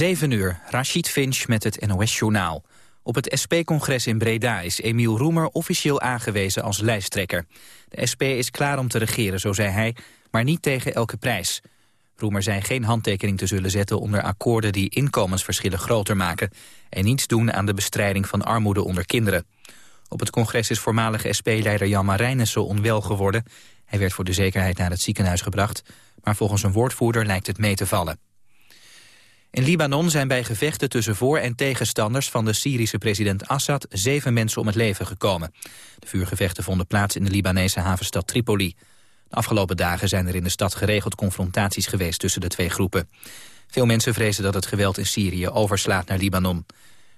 7 uur, Rashid Finch met het NOS-journaal. Op het SP-congres in Breda is Emiel Roemer officieel aangewezen als lijsttrekker. De SP is klaar om te regeren, zo zei hij, maar niet tegen elke prijs. Roemer zei geen handtekening te zullen zetten onder akkoorden die inkomensverschillen groter maken... en niets doen aan de bestrijding van armoede onder kinderen. Op het congres is voormalige SP-leider Jan Marijnissen onwel geworden. Hij werd voor de zekerheid naar het ziekenhuis gebracht, maar volgens een woordvoerder lijkt het mee te vallen. In Libanon zijn bij gevechten tussen voor- en tegenstanders van de Syrische president Assad zeven mensen om het leven gekomen. De vuurgevechten vonden plaats in de Libanese havenstad Tripoli. De afgelopen dagen zijn er in de stad geregeld confrontaties geweest tussen de twee groepen. Veel mensen vrezen dat het geweld in Syrië overslaat naar Libanon.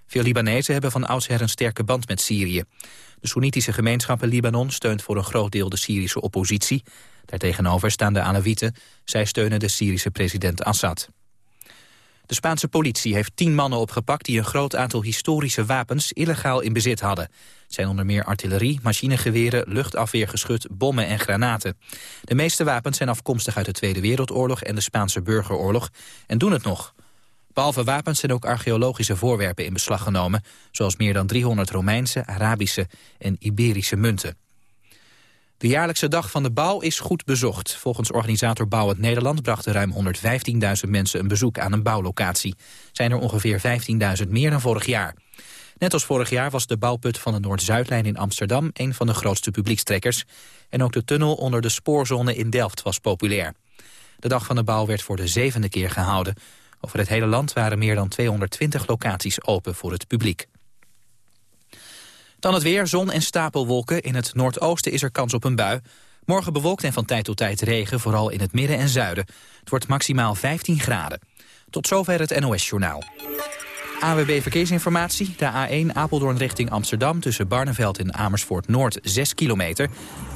Veel Libanezen hebben van oudsher een sterke band met Syrië. De Soenitische gemeenschap in Libanon steunt voor een groot deel de Syrische oppositie. Daartegenover staan de Alawieten. Zij steunen de Syrische president Assad. De Spaanse politie heeft tien mannen opgepakt die een groot aantal historische wapens illegaal in bezit hadden. Het zijn onder meer artillerie, machinegeweren, luchtafweergeschut, bommen en granaten. De meeste wapens zijn afkomstig uit de Tweede Wereldoorlog en de Spaanse burgeroorlog en doen het nog. Behalve wapens zijn ook archeologische voorwerpen in beslag genomen, zoals meer dan 300 Romeinse, Arabische en Iberische munten. De jaarlijkse dag van de bouw is goed bezocht. Volgens organisator Bouwend Nederland brachten ruim 115.000 mensen een bezoek aan een bouwlocatie. Zijn er ongeveer 15.000 meer dan vorig jaar. Net als vorig jaar was de bouwput van de Noord-Zuidlijn in Amsterdam een van de grootste publiekstrekkers. En ook de tunnel onder de spoorzone in Delft was populair. De dag van de bouw werd voor de zevende keer gehouden. Over het hele land waren meer dan 220 locaties open voor het publiek. Dan het weer, zon en stapelwolken. In het noordoosten is er kans op een bui. Morgen bewolkt en van tijd tot tijd regen, vooral in het midden en zuiden. Het wordt maximaal 15 graden. Tot zover het NOS-journaal. AWB Verkeersinformatie. De A1 Apeldoorn richting Amsterdam tussen Barneveld en Amersfoort Noord 6 kilometer.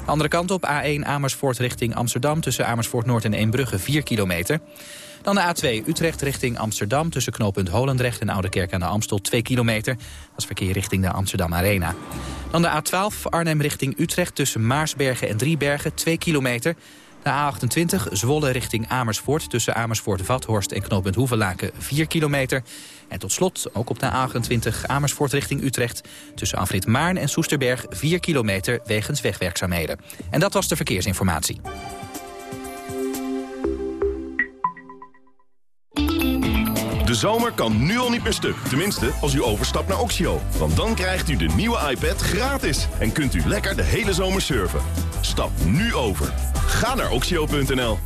Andere kant op A1 Amersfoort richting Amsterdam tussen Amersfoort Noord en Eembrugge 4 kilometer. Dan de A2 Utrecht richting Amsterdam tussen knooppunt Holendrecht en Oudekerk aan de Amstel 2 kilometer. Dat is verkeer richting de Amsterdam Arena. Dan de A12 Arnhem richting Utrecht tussen Maarsbergen en Driebergen 2 kilometer. De A28 Zwolle richting Amersfoort tussen Amersfoort-Vathorst en knooppunt Hoevelaken 4 kilometer. En tot slot, ook op de A28 Amersfoort richting Utrecht... tussen Afrit Maarn en Soesterberg 4 kilometer wegens wegwerkzaamheden. En dat was de verkeersinformatie. De zomer kan nu al niet meer stuk. Tenminste, als u overstapt naar Oxio. Want dan krijgt u de nieuwe iPad gratis. En kunt u lekker de hele zomer surfen. Stap nu over. Ga naar oxio.nl.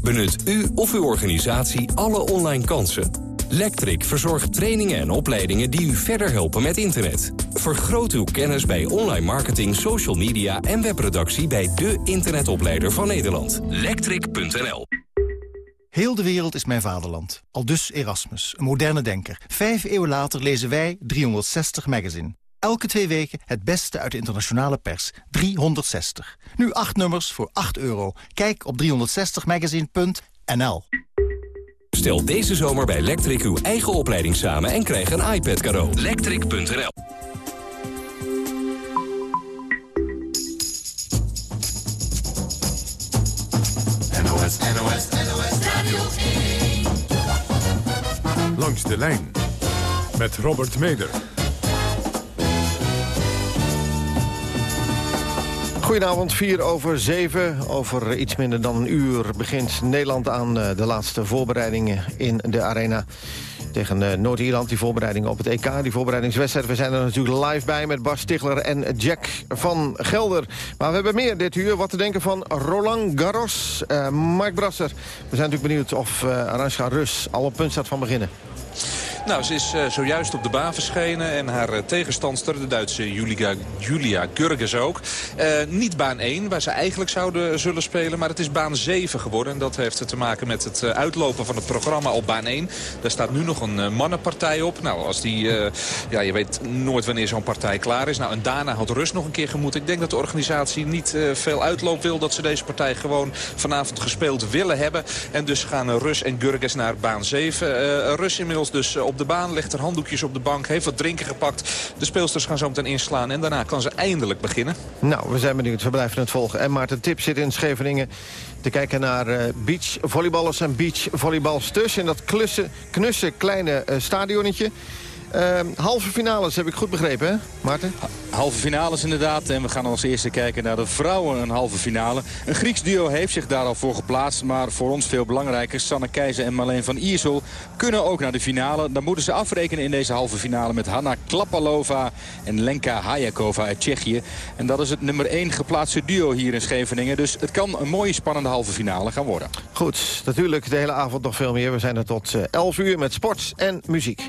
Benut u of uw organisatie alle online kansen. Lectric verzorgt trainingen en opleidingen die u verder helpen met internet. Vergroot uw kennis bij online marketing, social media en webproductie bij de internetopleider van Nederland. Lectric.nl Heel de wereld is mijn vaderland. Al dus Erasmus, een moderne denker. Vijf eeuwen later lezen wij 360 Magazine. Elke twee weken het beste uit de internationale pers. 360. Nu acht nummers voor 8 euro. Kijk op 360magazine.nl Stel deze zomer bij Lectric uw eigen opleiding samen en krijg een iPad cadeau. Lectric.nl NOS, NOS, NOS Radio 1. Langs de lijn met Robert Meder. Goedenavond, 4 over 7. Over iets minder dan een uur begint Nederland aan eh, de laatste voorbereidingen in de arena tegen eh, Noord-Ierland. Die voorbereidingen op het EK, die voorbereidingswedstrijd. We zijn er natuurlijk live bij met Bas Stigler en Jack van Gelder. Maar we hebben meer dit uur. Wat te denken van Roland Garros. Uh, Mark Brasser, we zijn natuurlijk benieuwd of uh, Aranska Rus al op punt staat van beginnen. Nou, ze is uh, zojuist op de baan verschenen. En haar uh, tegenstandster, de Duitse Julia, Julia Gurges ook. Uh, niet baan 1, waar ze eigenlijk zouden zullen spelen. Maar het is baan 7 geworden. En dat heeft te maken met het uitlopen van het programma op baan 1. Daar staat nu nog een mannenpartij op. Nou, als die... ja, je weet nooit wanneer zo'n partij klaar is. Nou, en daarna had Rus nog een keer gemoet. Ik denk dat de organisatie niet veel uitloop wil. Dat ze deze partij gewoon vanavond gespeeld willen hebben. En dus gaan Rus en Gurges naar baan 7. Rus inmiddels dus op op de baan. Legt er handdoekjes op de bank. Heeft wat drinken gepakt. De speelsters gaan zo meteen inslaan. En daarna kan ze eindelijk beginnen. Nou, we zijn benieuwd. We blijven het volgen. En Maarten Tip zit in Scheveningen te kijken naar uh, beachvolleyballers en beachvolleybalsters. In dat klusse, knusse kleine uh, stadionnetje. Uh, halve finales heb ik goed begrepen, hè, Maarten? Halve finales inderdaad. En we gaan als eerste kijken naar de vrouwen een halve finale. Een Grieks duo heeft zich daar al voor geplaatst. Maar voor ons veel belangrijker. Sanne Keizer en Marleen van Iersel kunnen ook naar de finale. Dan moeten ze afrekenen in deze halve finale met Hanna Klapalova en Lenka Hajakova uit Tsjechië. En dat is het nummer 1 geplaatste duo hier in Scheveningen. Dus het kan een mooie spannende halve finale gaan worden. Goed, natuurlijk de hele avond nog veel meer. We zijn er tot 11 uur met sport en muziek.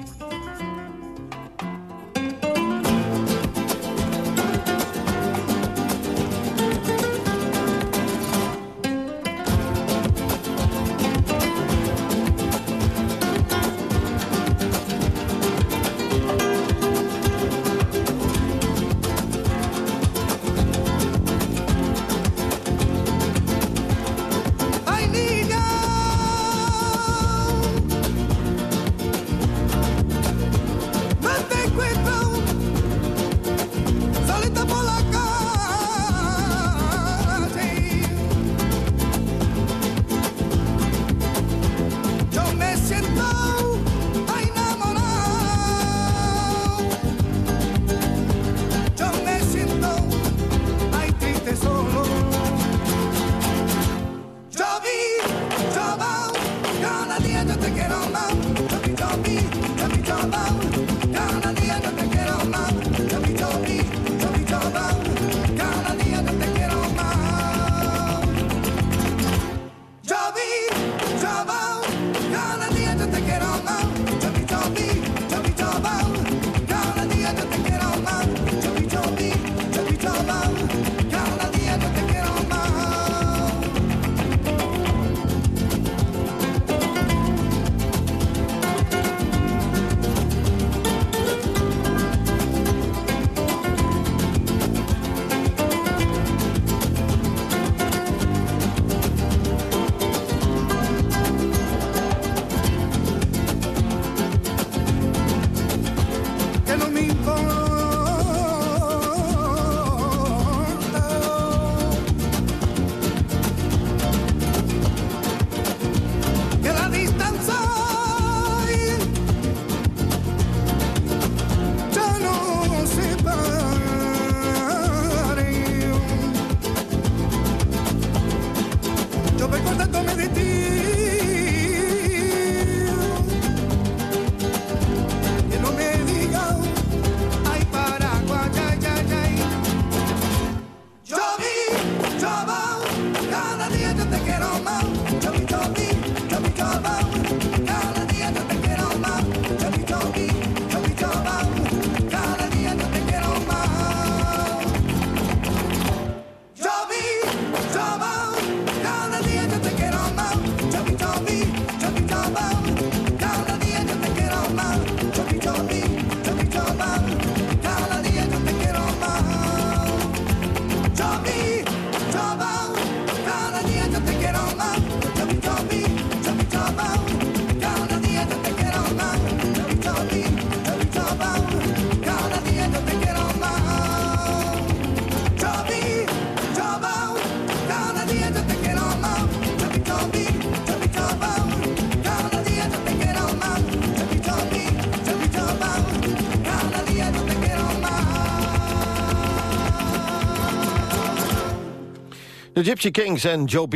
Gypsy Kings en Joe B.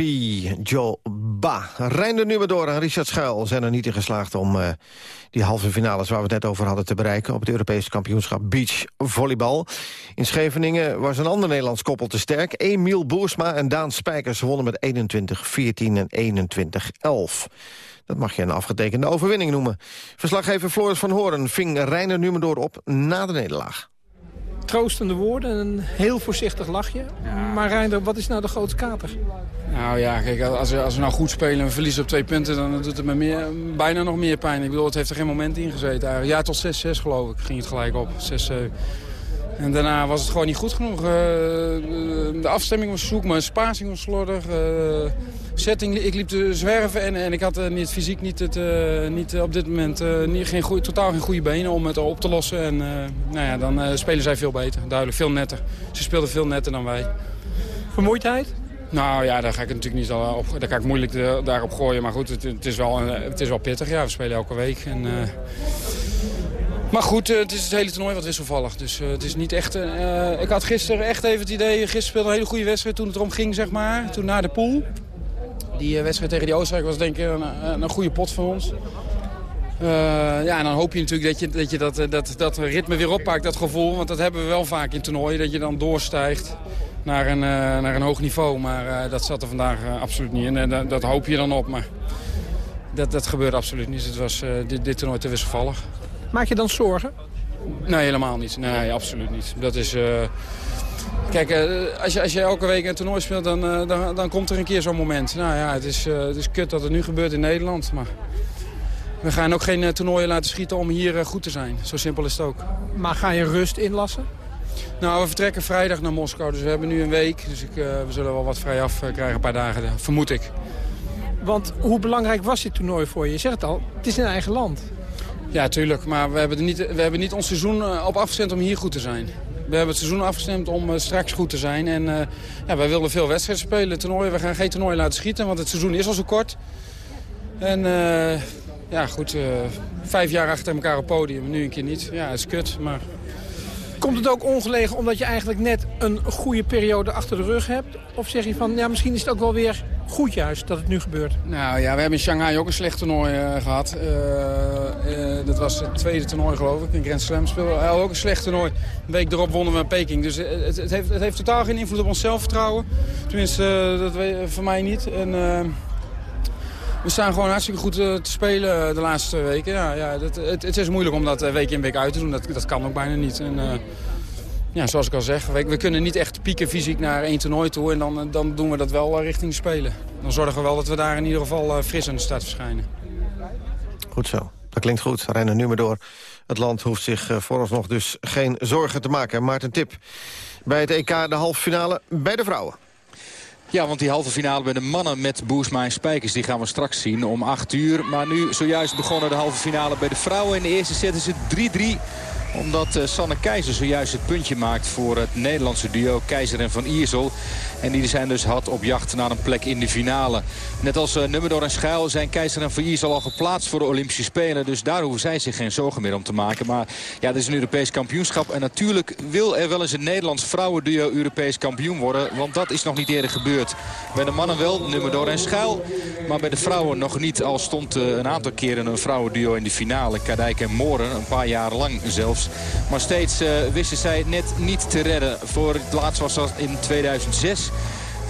Joe Ba. Reinder nu maar door en Richard Schuil zijn er niet in geslaagd... om uh, die halve finales waar we het net over hadden te bereiken... op het Europese kampioenschap Beach Volleybal. In Scheveningen was een ander Nederlands koppel te sterk. Emiel Boersma en Daan Spijkers wonnen met 21-14 en 21-11. Dat mag je een afgetekende overwinning noemen. Verslaggever Floris van Horen ving Reiner nu maar door op na de nederlaag troostende woorden en een heel voorzichtig lachje. Maar Reinder, wat is nou de grote kater? Nou ja, kijk, als we, als we nou goed spelen en we verliezen op twee punten... dan doet het me meer, bijna nog meer pijn. Ik bedoel, het heeft er geen moment in gezeten eigenlijk. Ja, tot 6-6 geloof ik ging het gelijk op. 6, En daarna was het gewoon niet goed genoeg. de afstemming was zoek, mijn spacing was slordig. setting, ik liep te zwerven en, en ik had niet, fysiek niet, het, niet op dit moment niet, geen goeie, totaal geen goede benen om het op te lossen. En nou ja, dan spelen zij veel beter, duidelijk, veel netter. Ze speelden veel netter dan wij. Vermoeidheid? Nou ja, daar ga ik natuurlijk niet op. Daar ga ik moeilijk de, daarop gooien. Maar goed, het, het, is wel, het is wel pittig. Ja, we spelen elke week. En. Maar goed, uh, het is het hele toernooi wat wisselvallig. Dus uh, het is niet echt... ik had gisteren echt even het idee... Gisteren speelde een hele goede wedstrijd toen het erom ging, zeg maar. Toen naar de pool. Die wedstrijd tegen die Oostenrijk was denk ik een, een goede pot voor ons. ja, en dan hoop je natuurlijk dat je dat, dat, dat, ritme weer oppakt, dat gevoel. Want dat hebben we wel vaak in toernooien, dat je dan doorstijgt naar een, naar een hoog niveau. Maar dat zat er vandaag absoluut niet in. En dat hoop je dan op. Maar dat, dat gebeurde absoluut niet. Het was dit, dit toernooi te wisselvallig. Maak je dan zorgen? Nee, helemaal niet. Nee, absoluut niet. Dat is... Kijk, als, je, als je elke week een toernooi speelt, dan, dan, dan komt er een keer zo'n moment. Nou ja, het is, het is kut dat het nu gebeurt in Nederland. Maar we gaan ook geen toernooien laten schieten om hier goed te zijn. Zo simpel is het ook. Maar ga je rust inlassen? Nou, we vertrekken vrijdag naar Moskou, dus we hebben nu een week. Dus ik, we zullen wel wat vrij af eh, krijgen, een paar dagen, eh, vermoed ik. Want hoe belangrijk was dit toernooi voor je? Je zegt het al, het is in eigen land. Ja, tuurlijk. Maar we hebben, niet, we hebben niet ons seizoen op afgestemd om hier goed te zijn. We hebben het seizoen afgestemd om straks goed te zijn. En uh, ja, wij wilden veel wedstrijden spelen, toernooien. We gaan geen toernooi laten schieten, want het seizoen is al zo kort. En ja, goed, vijf jaar achter elkaar op podium. Nu een keer niet. Ja, het is kut, maar Komt het ook ongelegen omdat je eigenlijk net een goede periode achter de rug hebt? Of zeg je van, ja, misschien is het ook wel weer goed juist dat het nu gebeurt? Nou ja, we hebben in Shanghai ook een slecht toernooi uh, gehad. Uh, uh, dat was het tweede toernooi geloof ik, in Grand Slam speelde ook een slecht toernooi. Een week erop wonnen we Peking. Dus het, het, heeft, het heeft totaal geen invloed op ons zelfvertrouwen. Tenminste, dat weet, voor mij niet. En, we staan gewoon hartstikke goed te spelen de laatste weken. Ja, ja, het, het, het, is moeilijk om dat week in week uit te doen. Dat, dat kan ook bijna niet. En, ja, zoals ik al zeg, we, we, kunnen niet echt pieken fysiek naar één toernooi toe. En dan, dan doen we dat wel eh, richting Spelen. Dan zorgen we wel dat we daar in ieder geval eh, fris aan de start verschijnen. Goed zo. Dat klinkt goed. Rennen nu maar door. Het land hoeft zich eh, vooralsnog dus geen zorgen te maken. Maarten Tip bij het EK de halve finale bij de vrouwen. Ja, want die halve finale bij de mannen met Boersma en Spijkers... die gaan we straks zien om 8 uur. Maar nu zojuist begonnen de halve finale bij de vrouwen. In de eerste set is het 3-3 omdat uh, Sanne Keizer zojuist het puntje maakt voor het Nederlandse duo Keizer en Van Iersel. En die zijn dus had op jacht naar een plek in de finale. Net als uh, Nummerdoor en Schuil zijn Keizer en Van Iersel al geplaatst voor de Olympische Spelen. Dus daar hoeven zij zich geen zorgen meer om te maken. Maar ja, dit is een Europees kampioenschap. En natuurlijk wil er wel eens een Nederlands vrouwenduo Europees kampioen worden. Want dat is nog niet eerder gebeurd. Bij de mannen wel, Nummerdoor en Schuil. Maar bij de vrouwen nog niet. Al stond uh, een aantal keren een vrouwenduo in de finale. Kadijk en Moren, een paar jaar lang zelfs. Maar steeds uh, wisten zij net niet te redden. Voor het laatst was dat in 2006.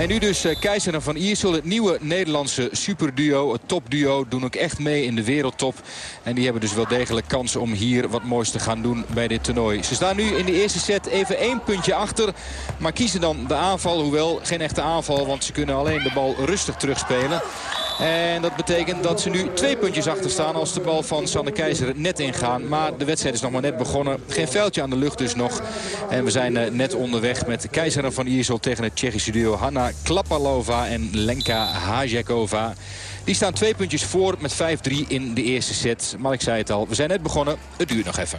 En nu dus uh, Keizer en Van Iersel, het nieuwe Nederlandse superduo. Het topduo doen ook echt mee in de wereldtop. En die hebben dus wel degelijk kans om hier wat moois te gaan doen bij dit toernooi. Ze staan nu in de eerste set even één puntje achter. Maar kiezen dan de aanval, hoewel geen echte aanval. Want ze kunnen alleen de bal rustig terugspelen. En dat betekent dat ze nu twee puntjes achter staan als de bal van Sanne Keizer net ingaan. Maar de wedstrijd is nog maar net begonnen. Geen veldje aan de lucht dus nog. En we zijn eh, net onderweg met Keizer van Iersel tegen het Tsjechische duo Hanna Klapalova en Lenka Hajakova. Die staan twee puntjes voor met 5-3 in de eerste set. Maar ik zei het al, we zijn net begonnen. Het duurt nog even.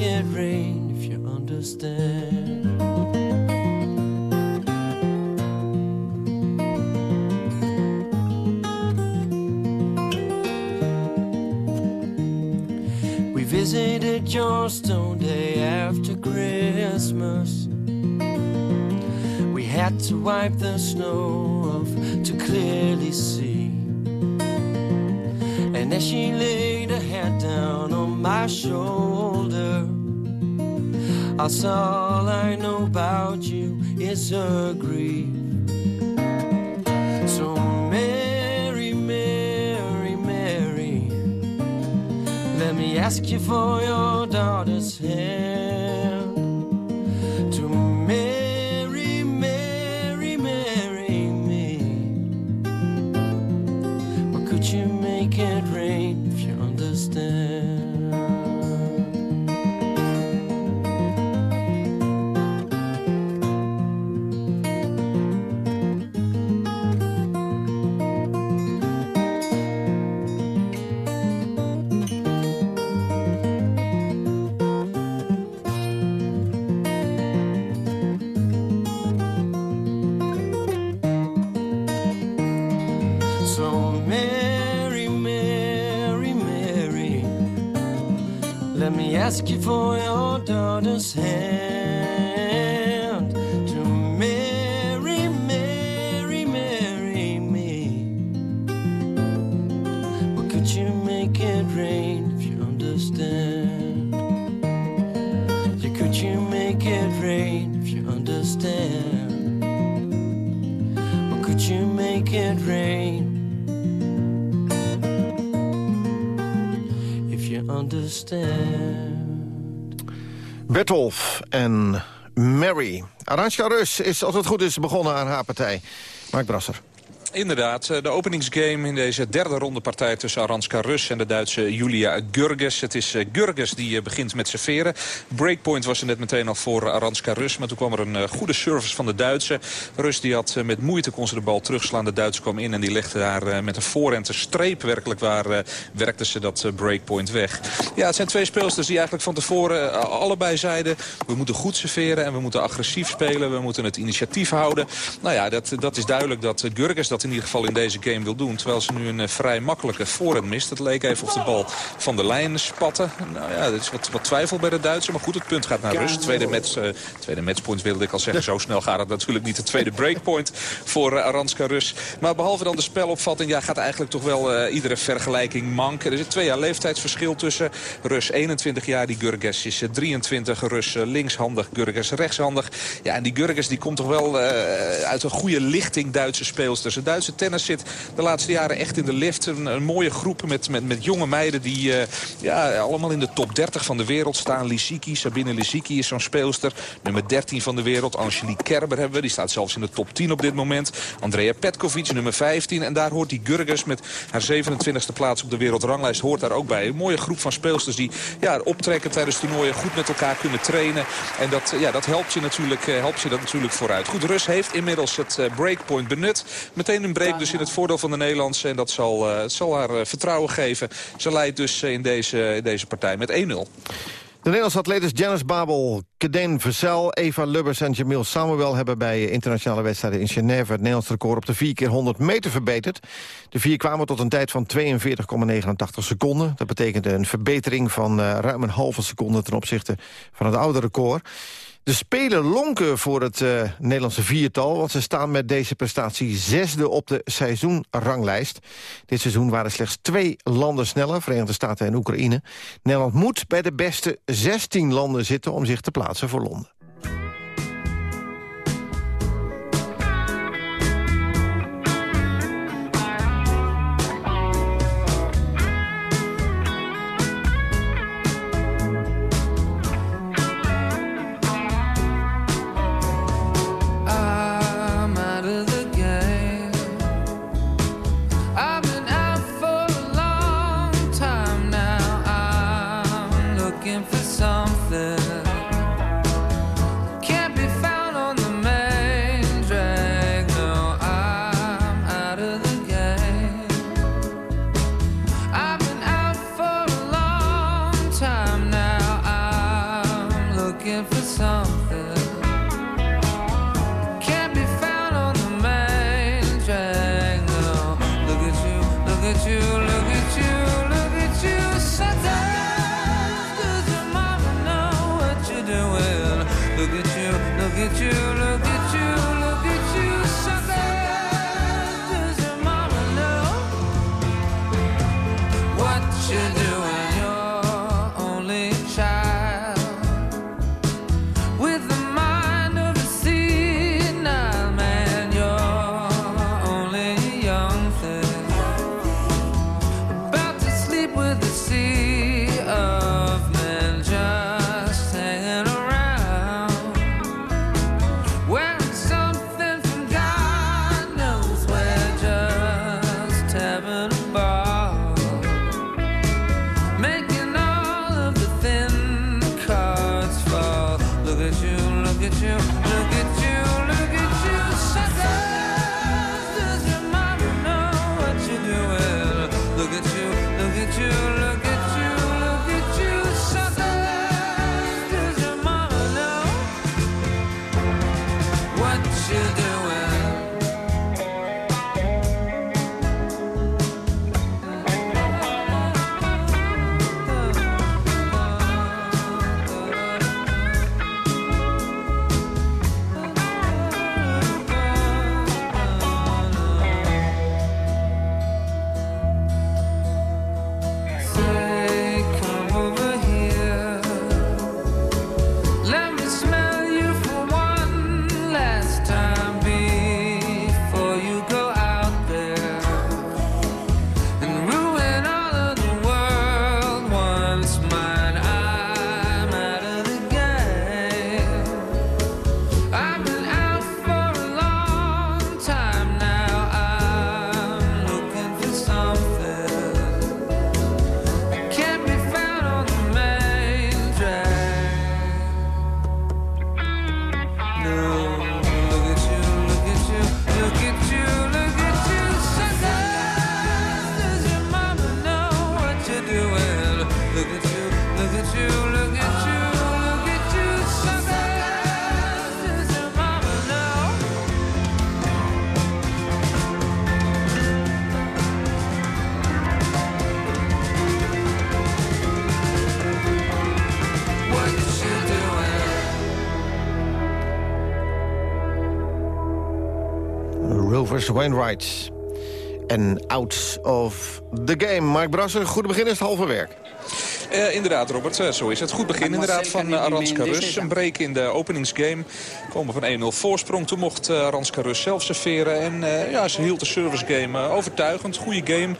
It rain if you understand? We visited Johnstone day after Christmas. We had to wipe the snow off to clearly see. And as she laid her head down on my shoulder, Saw all I know about you is her grief. So, Mary, Mary, Mary, let me ask you for your daughter's it rain if you understand? Or could you make it rain? If you understand. Bertolf en Mary. Aranska Rus is, als het goed is, begonnen aan haar partij. Mark Brasser. Inderdaad, eh, de openingsgame in deze derde ronde partij tussen Aranska Rus en de Duitse Julia Gurges. Het is eh, Gurges die eh, begint met serveren. Breakpoint was er net meteen al voor Aranska Rus. Maar toen kwam er een goede service van de Duitse. Rus die had met moeite kon ze de bal terugslaan. De Duitse kwam in en die legde daar met een voorhand een streep. Werkelijk waar werkte ze dat breakpoint weg. Ja, het zijn twee speelsters die eigenlijk van tevoren allebei zeiden... we moeten goed serveren en we moeten agressief spelen. We moeten het initiatief houden. Nou ja, dat, dat is duidelijk dat Gurges dat in ieder geval in deze game wil doen. Terwijl ze nu een eh, vrij makkelijke voorhand mist. Het leek even of de bal van de lijn spatte. Nou ja, er is wat, wat twijfel bij de Duitsers. Maar goed, het punt gaat naar rust. Tweede, match, uh, tweede matchpoint wilde ik al zeggen. Zo snel gaat het natuurlijk niet. De tweede breakpoint voor uh, Aranska Rus. Maar behalve dan de spelopvatting... Ja, gaat eigenlijk toch wel iedere vergelijking manken. Er zit twee jaar leeftijdsverschil tussen. Rus 21 jaar, die Gurges is 23. Rus linkshandig, Gurges rechtshandig. Ja, en die Gurges die komt toch wel uit een goede lichting Duitse speelsters. Duitse tennis zit de laatste jaren echt in de lift. Een, mooie groep met, met, met jonge meiden die uh, ja, allemaal in de top 30 van de wereld staan. Lisicki, Sabine Lisicki is zo'n speelster. Nummer 13 van de wereld. Angelique Kerber hebben we. Die staat zelfs in de top 10 op dit moment. Andrea Petkovic, nummer 15. En daar hoort die Gurges met haar 27e plaats op de wereldranglijst hoort daar ook bij. Een mooie groep van speelsters die ja, optrekken tijdens toernooien. Goed met elkaar kunnen trainen. En dat, ja, dat helpt je natuurlijk, helpt je dat natuurlijk vooruit. Goed, Rus heeft inmiddels het breakpoint benut. Meteen een break dus in het voordeel van de Nederlandse. En dat zal, uh, zal haar uh, vertrouwen geven. Ze leidt dus in deze, in deze partij met 1-0. De Nederlandse atletes Janice Babel, Kedeen Versel, Eva Lubbers en Jamil Samuel... hebben bij internationale wedstrijden in Genève... het Nederlands record op de 4 keer 100 meter verbeterd. De vier kwamen tot een tijd van 42,89 seconden. Dat betekende een verbetering van uh, ruim een halve seconde... ten opzichte van het oude record. De Spelen lonken voor het uh, Nederlandse viertal... want ze staan met deze prestatie zesde op de seizoenranglijst. Dit seizoen waren slechts twee landen sneller, Verenigde Staten en Oekraïne. Nederland moet bij de beste 16 landen zitten... om zich te plaatsen voor Londen. Rovers Wainwright. En out of the game. Mark Brasser, goede begin is het halve werk. Eh, inderdaad, Robert, eh, zo is het. Goed begin inderdaad van uh, Aranska Rus. Een break in de openingsgame. Komen van 1-0 voorsprong. Toen mocht uh, Aranska Rus zelf serveren. En ja, ze hield de service game overtuigend. Goede game.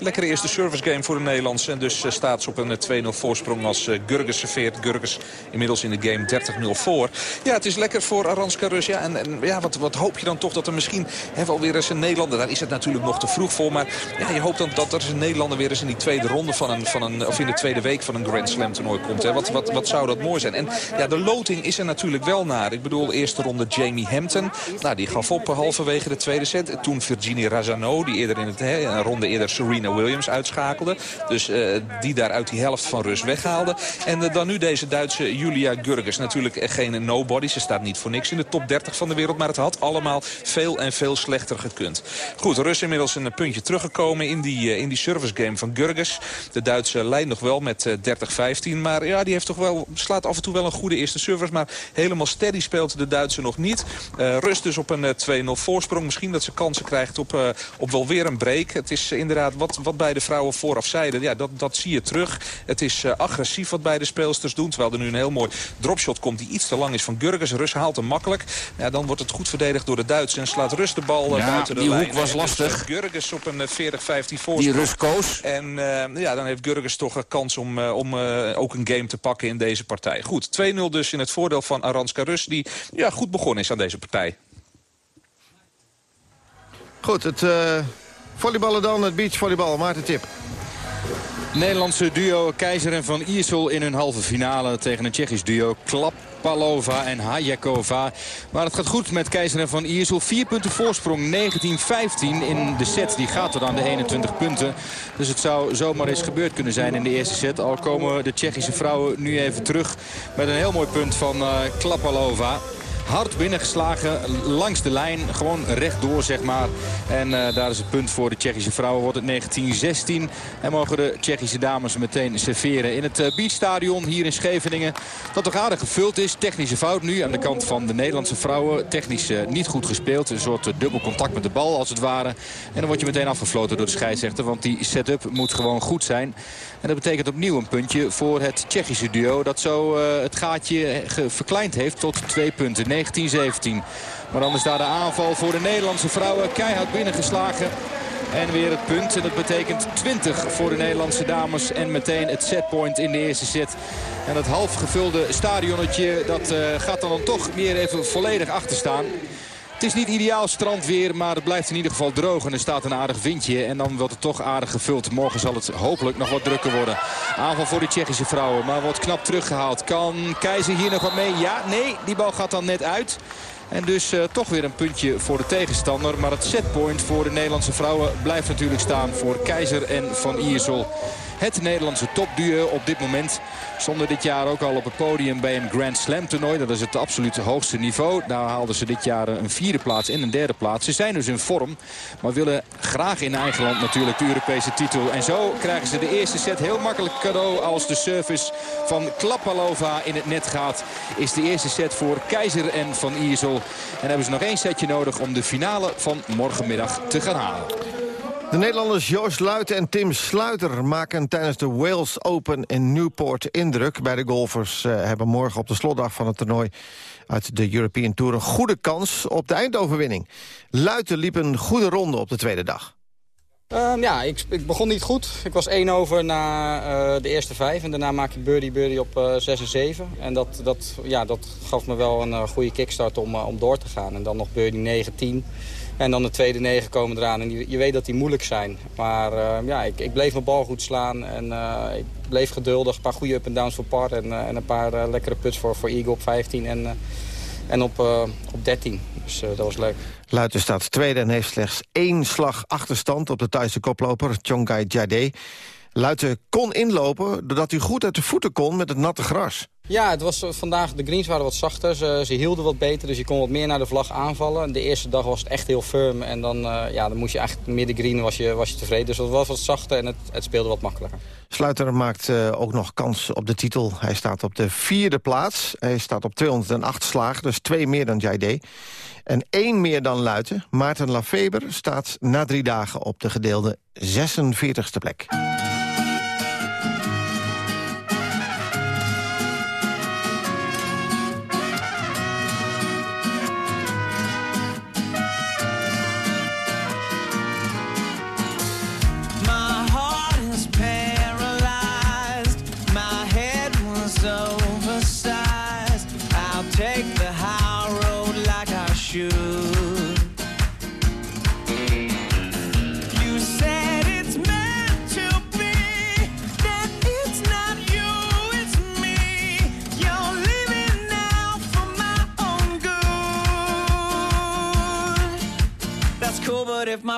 Lekkere eerste service game voor de Nederlanders. En dus staat ze op een 2-0 voorsprong als Gurges serveert. Gurges inmiddels in de game 30-0 voor. Ja, het is lekker voor Aranska Rus. Ja, en, en ja, wat, wat hoop je dan toch dat er misschien hè, wel weer eens een Nederlander... Daar is het natuurlijk nog te vroeg voor. Maar ja, je hoopt dan dat er een Nederlander weer eens in die tweede ronde van een... Van een of in de tweede week van een Grand Slam toernooi komt. Hè. Wat, wat, wat zou dat mooi zijn. En ja, de loting is er natuurlijk wel naar. Ik bedoel, eerste ronde Jamie Hampton. Nou, die gaf op halverwege de tweede set. Toen Virginie Razano, die eerder in het, hè, een ronde eerder Serena Williams uitschakelde. Dus uh, die daar uit die helft van Rus weghaalde. En uh, dan nu deze Duitse Julia Gurges. Natuurlijk geen nobody. Ze staat niet voor niks in de top 30 van de wereld. Maar het had allemaal veel en veel slechter gekund. Goed, Rus inmiddels een puntje teruggekomen in die, in die service game van Gurges. De Duitse leidt nog wel met 30-15. Maar ja, die heeft toch wel, slaat af en toe wel een goede eerste service. Maar helemaal steady speelt de Duitse nog niet. Uh, Rust dus op een 2-0 voorsprong. Misschien dat ze kansen krijgt op, op wel weer een break. Het is inderdaad wat, wat beide vrouwen vooraf zeiden. Ja, dat, dat zie je terug. Het is agressief wat beide speelsters doen. Terwijl er nu een heel mooi dropshot komt die iets te lang is van Gurges. Rust haalt hem makkelijk. Ja, dan wordt het goed verdedigd door de Duitsers. En slaat Rust de bal ja, buiten de die lijn. hoek was lastig. Dus, Gurges op een 40-15 voorsprong. Die Rust koos. En ja, dan heeft Gurges toch een kans om, om ook een game te pakken in deze partij. Goed, 2-0 dus in het voordeel van Aranska Rus. Die ja, goed begonnen is aan deze partij. Goed, het uh, volleyballen dan, het beachvolleybal. Maarten Tip. Nederlandse duo Keizer en Van Iersel in hun halve finale tegen een Tsjechisch duo Klap. Palova en Hajakova. Maar het gaat goed met Keizer en Van Iersel. Vier punten voorsprong, 19-15 in de set. Die gaat tot aan de 21 punten. Dus het zou zomaar eens gebeurd kunnen zijn in de eerste set. Al komen de Tsjechische vrouwen nu even terug met een heel mooi punt van uh, Klapalova. Hard binnengeslagen langs de lijn. Gewoon rechtdoor, zeg maar. En eh, daar is het punt voor de Tsjechische vrouwen. Wordt het 1916. En mogen de Tsjechische dames meteen serveren in het uh, beachstadion hier in Scheveningen. Dat toch aardig gevuld is. Technische fout nu aan de kant van de Nederlandse vrouwen. Technisch uh, niet goed gespeeld. Een soort dubbel contact met de bal als het ware. En dan word je meteen afgefloten door de scheidsrechter. Want die setup moet gewoon goed zijn. En dat betekent opnieuw een puntje voor het Tsjechische duo. Dat zo uh, het gaatje verkleind heeft tot twee punten. 1917. Maar dan is daar de aanval voor de Nederlandse vrouwen. Keihard binnengeslagen. En weer het punt. En dat betekent 20 voor de Nederlandse dames. En meteen het setpoint in de eerste set. En dat half gevulde stadionnetje dat uh, gaat dan toch weer even volledig achter staan. Het is niet ideaal strandweer, maar het blijft in ieder geval droog. En er staat een aardig windje en dan wordt het toch aardig gevuld. Morgen zal het hopelijk nog wat drukker worden. Aanval voor de Tsjechische vrouwen, maar wordt knap teruggehaald. Kan Keizer hier nog wat mee? Ja, nee, die bal gaat dan net uit. En dus uh, toch weer een puntje voor de tegenstander. Maar het setpoint voor de Nederlandse vrouwen blijft natuurlijk staan voor Keizer en Van Iersel. Het Nederlandse topduo op dit moment. Stonden dit jaar ook al op het podium bij een Grand Slam toernooi. Dat is het absoluut hoogste niveau. Daar haalden ze dit jaar een vierde plaats en een derde plaats. Ze zijn dus in vorm, maar willen graag in eigen land natuurlijk de Europese titel. En zo krijgen ze de eerste set heel makkelijk cadeau als de service van Klapalova in het net gaat. Is de eerste set voor Keizer en Van Iersel. En hebben ze nog één setje nodig om de finale van morgenmiddag te gaan halen. De Nederlanders Joost Luiten en Tim Sluiter maken tijdens de Wales Open in Newport indruk bij de golfers. Uh, hebben morgen op de slotdag van het toernooi uit de European Tour een goede kans op de eindoverwinning. Luiten liep een goede ronde op de tweede dag. Um, ja, ik, ik, begon niet goed. Ik was 1 over na uh, de eerste vijf. En daarna maak ik birdie birdie op uh, 6 en 7. En dat, dat, ja, dat gaf me wel een goede kickstart om, om door te gaan. En dan nog birdie 9, 10. En dan de tweede negen komen eraan. En je, je weet dat die moeilijk zijn. Maar uh, ja, ik, ik, bleef mijn bal goed slaan. En uh, ik bleef geduldig. Een paar goede up-and-downs voor par. En, uh, en een paar lekkere puts voor, voor Eagle op 15 en, en op, op 13. Dus dat was leuk. Luiten staat tweede en heeft slechts één slag achterstand... op de Thaise koploper Chongai Jade. Luiten kon inlopen doordat hij goed uit de voeten kon met het natte gras. Ja, het was vandaag, de greens waren wat zachter. Ze, hielden wat beter, dus je kon wat meer naar de vlag aanvallen. De eerste dag was het echt heel firm. En dan, uh, ja, dan moest je eigenlijk midden green was je, was je tevreden. Dus het was wat zachter en het, speelde wat makkelijker. Sluiter maakt uh, ook nog kans op de titel. Hij staat op de vierde plaats. Hij staat op 208 slagen, dus twee meer dan Jaide. En één meer dan Luiten. Maarten Lafeber staat na drie dagen op de gedeelde 46e plek.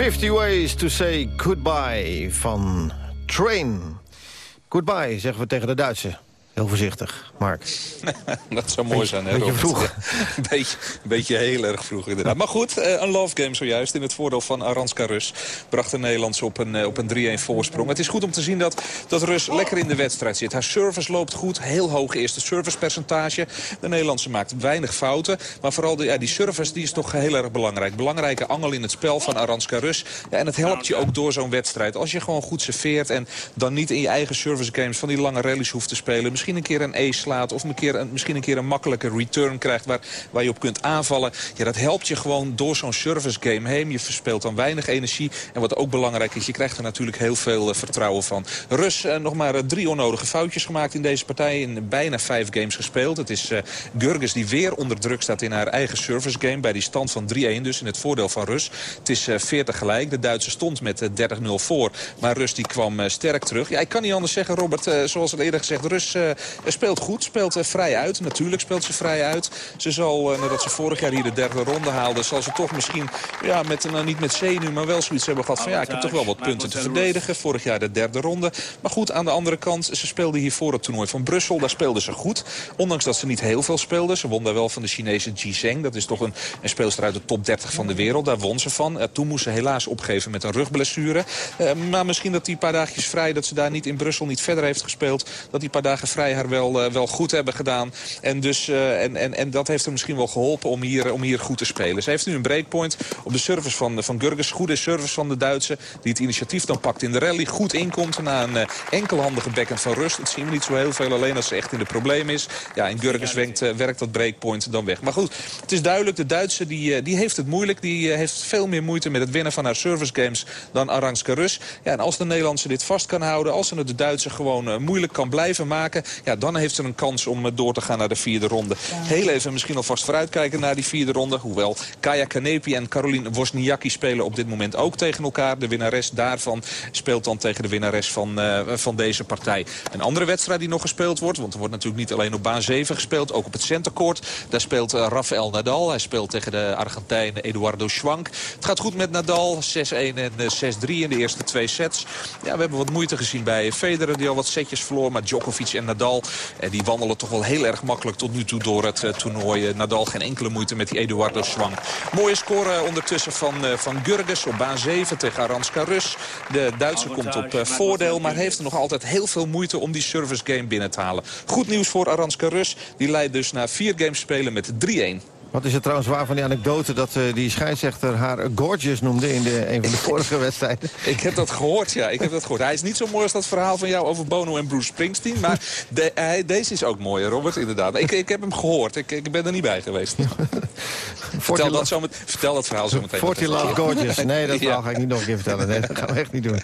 50 Ways to Say Goodbye van Train. Goodbye, zeggen we tegen de Duitsers. Heel voorzichtig, Mark. dat zou mooi zijn, hè, beetje vroeg. Ja, een beetje, beetje heel erg vroeg, inderdaad. Maar goed, eh, een love game zojuist in het voordeel van Aranska Rus. Bracht de Nederlandse op een, eh, op een 3-1 voorsprong. Het is goed om te zien dat, dat Rus lekker in de wedstrijd zit. Haar service loopt goed, heel hoog eerste servicepercentage. De Nederlandse maakt weinig fouten. Maar vooral de, ja, die service die is toch heel erg belangrijk. Belangrijke angel in het spel van Aranska Rus. Ja, en het helpt je ook door zo'n wedstrijd. Als je gewoon goed serveert en dan niet in je eigen service games... van die lange rallies hoeft te spelen. Misschien een keer een ace slaat of een keer een, misschien een keer een makkelijke return krijgt... Waar, waar je op kunt aanvallen. Ja, dat helpt je gewoon door zo'n service game heen. Je verspeelt dan weinig energie. En wat ook belangrijk is, je krijgt er natuurlijk heel veel eh, vertrouwen van. Rus eh, nog maar eh, drie onnodige foutjes gemaakt in deze partij. In bijna vijf games gespeeld. Het is Gurges die weer onder druk staat in haar eigen service game. Bij die stand van 3-1 dus in het voordeel van Rus. Het is eh 40 gelijk. De Duitse stond met eh, 30-0 voor. Maar Rus die kwam sterk terug. Ja, ik kan niet anders zeggen, Robert. zoals al eerder gezegd, Rus speelt goed. Speelt eh, vrij uit. Natuurlijk speelt ze vrij uit. Ze zal, eh, nadat ze vorig jaar hier de derde ronde haalde... zal ze toch misschien ja, met, nou, niet met zenuw, maar wel zoiets hebben gehad van... ja, ik heb toch wel wat punten te verdedigen. Vorig jaar de derde ronde. Maar goed, aan de andere kant, ze speelde hier voor het toernooi van Brussel. Daar speelde ze goed. Ondanks dat ze niet heel veel speelde. Ze won daar wel van de Chinese Ji Zheng. Dat is toch een, een speelster uit de top 30 van de wereld. Daar won ze van. Eh, toen moest ze helaas opgeven met een rugblessure. Eh, maar misschien dat die paar dagjes vrij, dat ze daar niet in Brussel niet verder heeft gespeeld. Dat die paar dagen vrij haar wel, eh, wel goed hebben gedaan. En, dus, eh, en, en, en dat heeft er misschien wel geholpen om hier, om hier goed te spelen. Ze heeft nu een breakpoint op de service van, van Gurges. Goede service van de Duitse. Die het initiatief dan pakt in de rally. Goed inkomt na een eh, enkelhandige backhand van rust. Dat zien we niet zo heel veel. Alleen als ze echt in de probleem is. Ja, en Gurges werkt, eh, werkt dat breakpoint dan weg. Maar goed, het is duidelijk. De Duitse die, eh, die heeft het moeilijk. Die eh, heeft veel meer moeite met het winnen van haar service games dan Aranska Rus. Ja, en als de Nederlandse dit vast kan houden. Als ze het de Duitse gewoon eh, moeilijk kan blijven maken. Ja, dan heeft ze een kans om eh, door te gaan naar de vierde ronde. Heel even misschien alvast vooruitkijken naar die vierde ronde. Hoewel Kaya Kanepi en Caroline Wozniacki spelen op dit moment ook tegen elkaar. De winnares daarvan speelt dan tegen de winnares van, eh, van deze partij. Een andere wedstrijd die nog gespeeld wordt. Want er wordt natuurlijk niet alleen op baan 7 gespeeld. Ook op het centercourt. Daar speelt eh, Rafael Nadal. Hij speelt tegen de Argentijn Eduardo Schwank. Het gaat goed met Nadal. 6-1 en eh, 6-3 in de eerste twee sets. Ja, we hebben wat moeite gezien bij Federer. Die al wat setjes verloor. Maar Djokovic en Nadal eh, die wandelen toch wel heel erg makkelijk tot nu toe door het eh, toernooi. Eh, Nadal geen enkele moeite met die Eduardo Schwank. Mooie score eh, ondertussen van, van Gurges op baan 7 tegen Aranska Rus. De Duitse komt op voordeel, maar heeft er nog altijd heel veel moeite om die service game binnen te halen. Goed nieuws voor Aranska Rus. Die leidt dus na vier games spelen met 3-1. Wat is het trouwens waar van die anekdote dat eh, die scheidsrechter haar gorgeous noemde in de, een van de vorige wedstrijden? Ik heb dat gehoord, ja. Ik heb dat gehoord. Hij is niet zo mooi als dat verhaal van jou over Bono en Bruce Springsteen. Maar de, hij, deze is ook mooi, Robert, inderdaad. Ik, ik heb hem gehoord. Ik, ik ben er niet bij geweest. vertel, dat zo met, vertel dat verhaal zo meteen. Forty Love. Gorgeous. Nee, dat Ja. verhaal ga ik niet nog een keer vertellen. Nee, dat gaan we echt niet doen.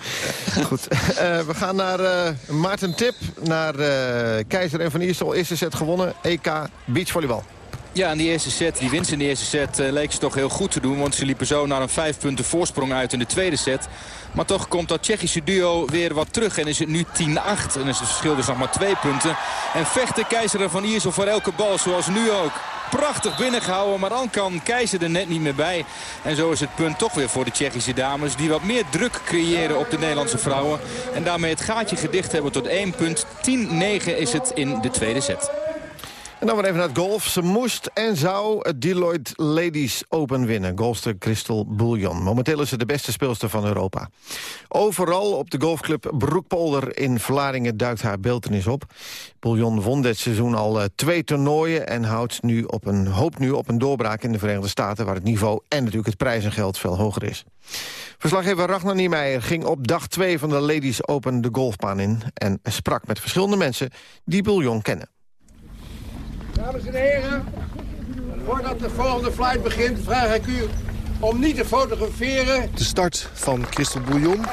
Goed. Eh, we gaan naar eh, Maarten Tip. Naar Keizer en Van Iersel. Eerste set gewonnen. EK Beachvolleybal. Ja, in die eerste set, die winst in de eerste set eh, leek ze toch heel goed te doen. Want ze liepen zo naar een vijf punten voorsprong uit in de tweede set. Maar toch komt dat Tsjechische duo weer wat terug. En is het nu 10-8. En is het verschil dus nog maar twee punten. En vecht de keizer van Iersel voor elke bal, zoals nu ook. Prachtig binnengehouden, maar dan kan Keizer er net niet meer bij. En zo is het punt toch weer voor de Tsjechische dames... die wat meer druk creëren op de Nederlandse vrouwen. En daarmee het gaatje gedicht hebben tot één punt. 10-9 is het in de tweede set. En dan weer even naar het golf. Ze moest en zou het Deloitte Ladies Open winnen. Golfster Crystal Bouillon. Momenteel is ze de beste speelster van Europa. Overal op de golfclub Broekpolder in Vlaardingen duikt haar beeltenis op. Bouillon won dit seizoen al eh, twee toernooien... en houdt nu op een, hoopt nu op een doorbraak in de Verenigde Staten... waar het niveau en natuurlijk het prijzengeld veel hoger is. Verslaggever Ragnar Niemeyer ging op dag 2 van de Ladies Open de golfbaan in... en sprak met verschillende mensen die Bouillon kennen. Dames en heren, voordat de volgende flight begint... vraag ik u om niet te fotograferen. De start van Christel Bouillon.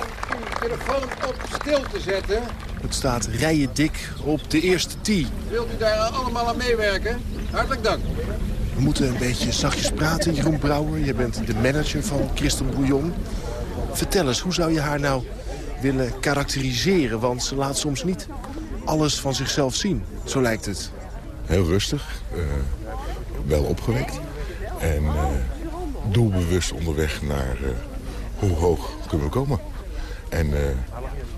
Telefoon op stil te zetten. Het staat rijen dik op de eerste tee. Wilt u daar allemaal aan meewerken? Hartelijk dank. We moeten een beetje zachtjes praten, Jeroen Brouwer. Je bent de manager van Christel Bouillon. Vertel eens, hoe zou je haar nou willen karakteriseren? Want ze laat soms niet alles van zichzelf zien. Zo lijkt het. Heel rustig, eh, wel opgewekt. En eh, doelbewust onderweg naar eh, hoe hoog kunnen we komen. En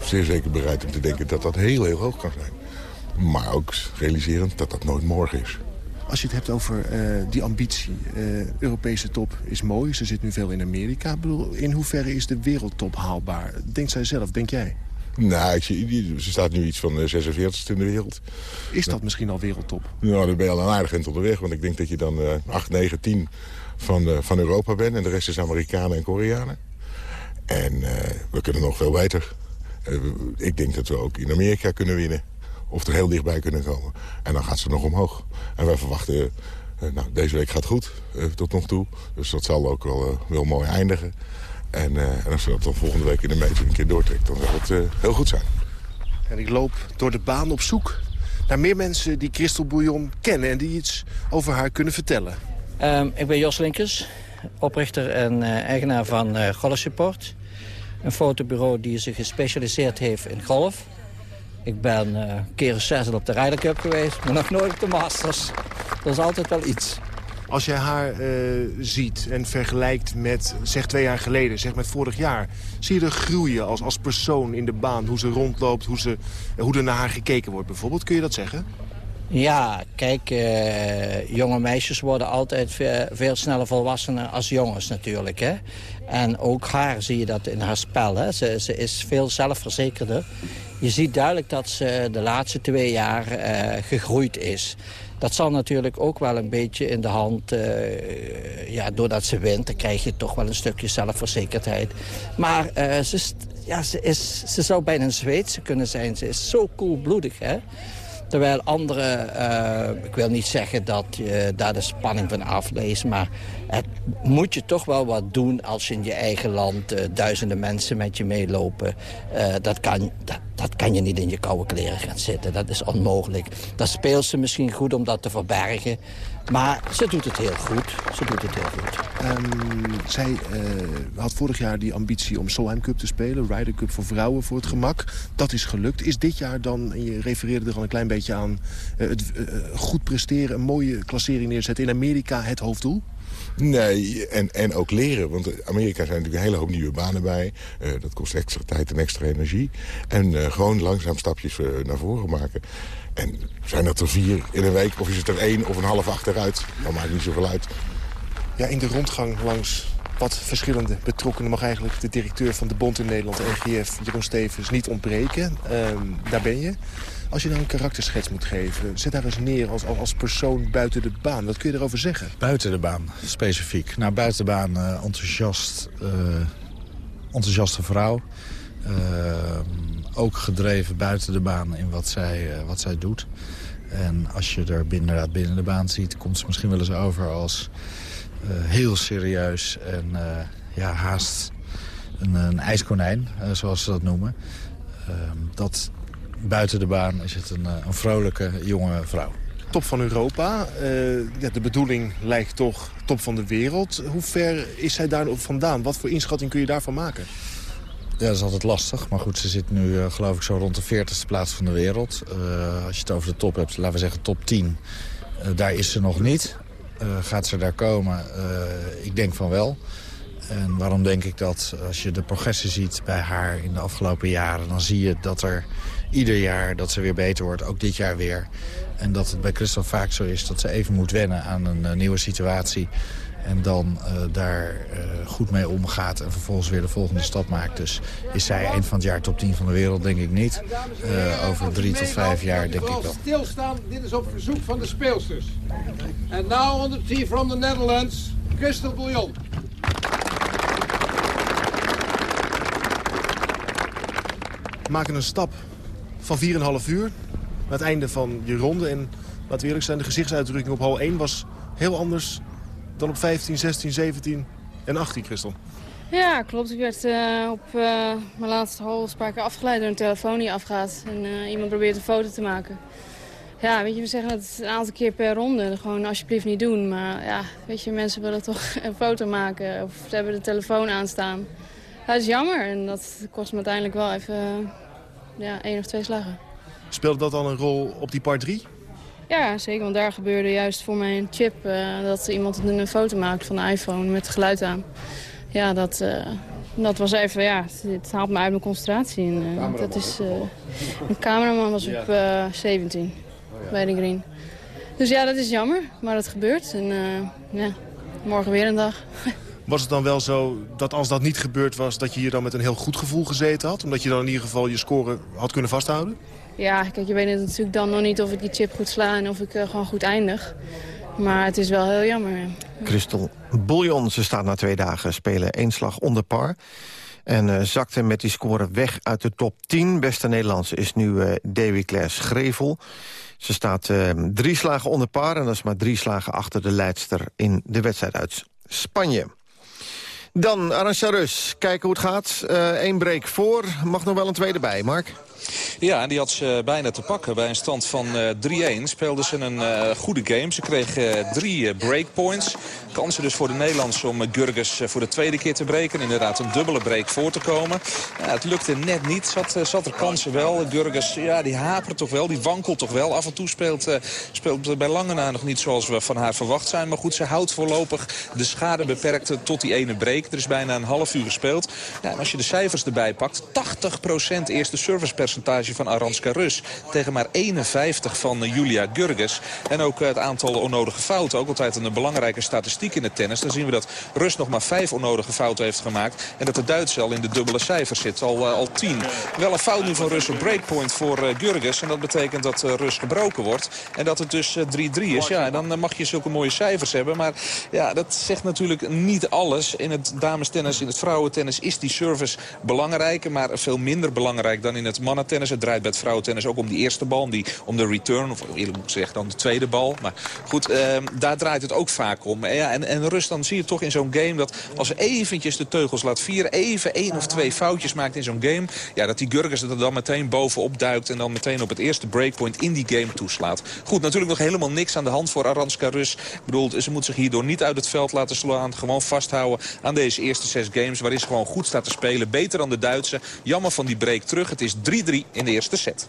zeer zeker bereid om te denken dat dat heel, heel hoog kan zijn. Maar ook realiserend dat dat nooit morgen is. Als je het hebt over die ambitie, Europese top is mooi. Ze zit nu veel in Amerika. Ik bedoel, in hoeverre is de wereldtop haalbaar? Denkt zij zelf, denk jij? Nou, ik zie, ze staat nu iets van de 46 in de wereld. Is dat misschien al wereldtop? Nou, dan ben je al een aardig eind onderweg. Want ik denk dat je dan eh 8, 9, 10 van, eh, van Europa bent. En de rest is Amerikanen en Koreanen. En eh, we kunnen nog veel beter. Eh, ik denk dat we ook in Amerika kunnen winnen. Of er heel dichtbij kunnen komen. En dan gaat ze nog omhoog. En wij verwachten... eh, nou, deze week gaat goed, eh, tot nog toe. Dus dat zal ook wel, eh, wel mooi eindigen. En, eh, en als ze dat dan volgende week in de meter een keer doortrekt... dan zal het eh, heel goed zijn. En ik loop door de baan op zoek naar meer mensen die Christel Bouillon kennen... en die iets over haar kunnen vertellen. Ehm, ik ben Jos Linkers, oprichter en eh, eigenaar van eh Golf Support. Een fotobureau die zich gespecialiseerd heeft in golf. Ik ben eh keer zes op de Ryder Cup geweest, maar nog nooit op de Masters. Dat is altijd wel iets. Als jij haar eh, ziet en vergelijkt met, zeg twee jaar geleden, zeg met vorig jaar... zie je er groeien als, als persoon in de baan, hoe ze rondloopt, hoe, ze, hoe er naar haar gekeken wordt bijvoorbeeld. Kun je dat zeggen? Ja, kijk, eh, jonge meisjes worden altijd veel, sneller volwassener als jongens natuurlijk. Hè? En ook haar zie je dat in haar spel. Hè? Ze, ze is veel zelfverzekerder. Je ziet duidelijk dat ze de laatste twee jaar eh, gegroeid is. Dat zal natuurlijk ook wel een beetje in de hand... eh, ja, doordat ze wint, dan krijg je toch wel een stukje zelfverzekerdheid. Maar eh, ze, ja, ze, is, ze zou bijna een Zweedse kunnen zijn. Ze is zo koelbloedig, hè? Terwijl anderen, eh, ik wil niet zeggen dat je daar de spanning van afleest... maar het moet je toch wel wat doen als in je eigen land eh, duizenden mensen met je meelopen. Eh, dat, kan, dat, dat kan je niet in je koude kleren gaan zitten, dat is onmogelijk. Dat speelt ze misschien goed om dat te verbergen, maar ze doet het heel goed. Ze doet het heel goed. Ehm, zij eh, had vorig jaar die ambitie om Solheim Cup te spelen. Ryder Cup voor vrouwen voor het gemak. Dat is gelukt. Is dit jaar dan, en je refereerde er al een klein beetje aan... eh, het eh, goed presteren, een mooie klassering neerzetten in Amerika het hoofddoel? Nee, en, en ook leren. Want Amerika zijn natuurlijk een hele hoop nieuwe banen bij. Eh, dat kost extra tijd en extra energie. En eh, gewoon langzaam stapjes eh, naar voren maken. En zijn dat er vier in een week, of is het er één of een half achteruit? Dat maakt niet zoveel uit. Ja, in de rondgang langs wat verschillende betrokkenen... mag eigenlijk de directeur van de Bond in Nederland, de NGF, Jeroen Stevens, niet ontbreken. Ehm, daar ben je. Als je nou een karakterschets moet geven, zet daar eens neer als, als persoon buiten de baan. Wat kun je erover zeggen? Buiten de baan, specifiek. Nou, buiten de baan eh, enthousiast, eh, enthousiaste vrouw. Eh, ook gedreven buiten de baan in wat zij, wat zij doet. En als je er inderdaad binnen de baan ziet... komt ze misschien wel eens over als heel serieus en ja, haast een, een ijskonijn, zoals ze dat noemen. Ehm, dat buiten de baan is het een, eh, een vrolijke jonge vrouw. Top van Europa. Eh, ja, de bedoeling lijkt toch top van de wereld. Hoe ver is zij daar vandaan? Wat voor inschatting kun je daarvan maken? Ja, dat is altijd lastig. Maar goed, ze zit nu eh, geloof ik zo rond de 40ste plaats van de wereld. Als je het over de top hebt, laten we zeggen top 10. eh, daar is ze nog niet. Gaat ze daar komen? Ik denk van wel. En waarom denk ik dat? Als je de progressie ziet bij haar in de afgelopen jaren... dan zie je dat er ieder jaar dat ze weer beter wordt, ook dit jaar weer. En dat het bij Christel vaak zo is dat ze even moet wennen aan een eh, nieuwe situatie. En dan eh, daar eh, goed mee omgaat en vervolgens weer de volgende stap maakt. Dus is zij een van het jaar top 10 van de wereld, denk ik niet. Eh, over drie tot vijf jaar denk ik wel. stilstaan, dit is op verzoek van de speelsters. En now on the tee from the Netherlands, Crystal Bouillon. We maken een stap van 4,5 uur naar het einde van je ronde. En we eerlijk zijn, de gezichtsuitdrukking op hal 1 was heel anders dan op 15, 16, 17 en 18, Christel. Ja, klopt. Ik werd eh, op eh, mijn laatste paar keer afgeleid door een telefoon die afgaat. En eh, iemand probeert een foto te maken. Ja, weet je, we zeggen het een aantal keer per ronde. Gewoon alsjeblieft niet doen. Maar ja, weet je, mensen willen toch een foto maken. Of ze hebben de telefoon aanstaan. Dat is jammer. En dat kost me uiteindelijk wel even ja, één of twee slagen. Speelde dat dan een rol op die par 3? Ja, zeker. Want daar gebeurde juist voor mij een chip... eh, dat iemand een, een foto maakt van de iPhone met geluid aan. Ja, dat, eh, dat was even... Ja, het, het haalt me uit mijn concentratie. En, eh, dat is, eh, een cameraman was op eh, 17 bij de green. Dus ja, dat is jammer. Maar het gebeurt. En eh, ja, morgen weer een dag. Was het dan wel zo dat als dat niet gebeurd was... dat je hier dan met een heel goed gevoel gezeten had? Omdat je dan in ieder geval je score had kunnen vasthouden? Ja, kijk, je weet natuurlijk dan nog niet of ik die chip goed sla... en of ik eh, gewoon goed eindig. Maar het is wel heel jammer. ja. Crystal Bouillon, ze staat na twee dagen spelen één slag onder par. En eh, zakte met die score weg uit de top 10. Beste Nederlandse is nu eh Davy Claire Schrevel. Ze staat drie slagen onder par en dat is maar drie slagen achter de leidster in de wedstrijd uit Spanje. Dan Arantxa Rus, kijken hoe het gaat. Eén break voor, mag nog wel een tweede bij, Mark. Ja, en die had ze bijna te pakken. Bij een stand van eh 3-1 speelden ze een eh, goede game. Ze kregen eh, drie eh, breakpoints. Kansen dus voor de Nederlanders om eh, Gurgis eh, voor de tweede keer te breken. Inderdaad een dubbele break voor te komen. Het lukte net niet. Zat, eh, zat er kansen wel. Gurgis, ja, die hapert toch wel. Die wankelt toch wel. Af en toe speelt, eh, speelt bij lange na nog niet zoals we van haar verwacht zijn. Maar goed, ze houdt voorlopig de schade beperkt eh, tot die ene break. Er is bijna een half uur gespeeld. En als je de cijfers erbij pakt, 80% eerste servicepercentage van Aranska Rus. Tegen maar 51 van eh, Julia Gurges. En ook eh, het aantal onnodige fouten. Ook altijd een belangrijke statistiek in het tennis. Dan zien we dat Rus nog maar vijf onnodige fouten heeft gemaakt. En dat de Duitse al in de dubbele cijfers zit. Al, eh, al tien. Wel een fout nu van Rus op breakpoint voor Gurges. En dat betekent dat Rus gebroken wordt. En dat het dus eh, 3-3 is. Ja, en dan mag je zulke mooie cijfers hebben. Maar ja, dat zegt natuurlijk niet alles. In het damestennis, in het vrouwentennis is die service belangrijk. Maar veel minder belangrijk dan in het mannentennis. Het draait bij het vrouwentennis ook om die eerste bal. Die, om de return, of eerlijk moet ik zeggen dan de tweede bal. Maar goed, eh, daar draait het ook vaak om. En, ja, en, en rust, dan zie je toch in zo'n game dat als eventjes de teugels laat vieren... even één of twee foutjes maakt in zo'n game... ja, dat die Gurgis er dan meteen bovenop duikt... en dan meteen op het eerste breakpoint in die game toeslaat. Goed, natuurlijk nog helemaal niks aan de hand voor Aranska Rus. Ik ze moet zich hierdoor niet uit het veld laten slaan. Gewoon vasthouden aan deze eerste zes games... waarin ze gewoon goed staat te spelen. Beter dan de Duitse. Jammer van die break terug. Het is 3-3 in de eerste set.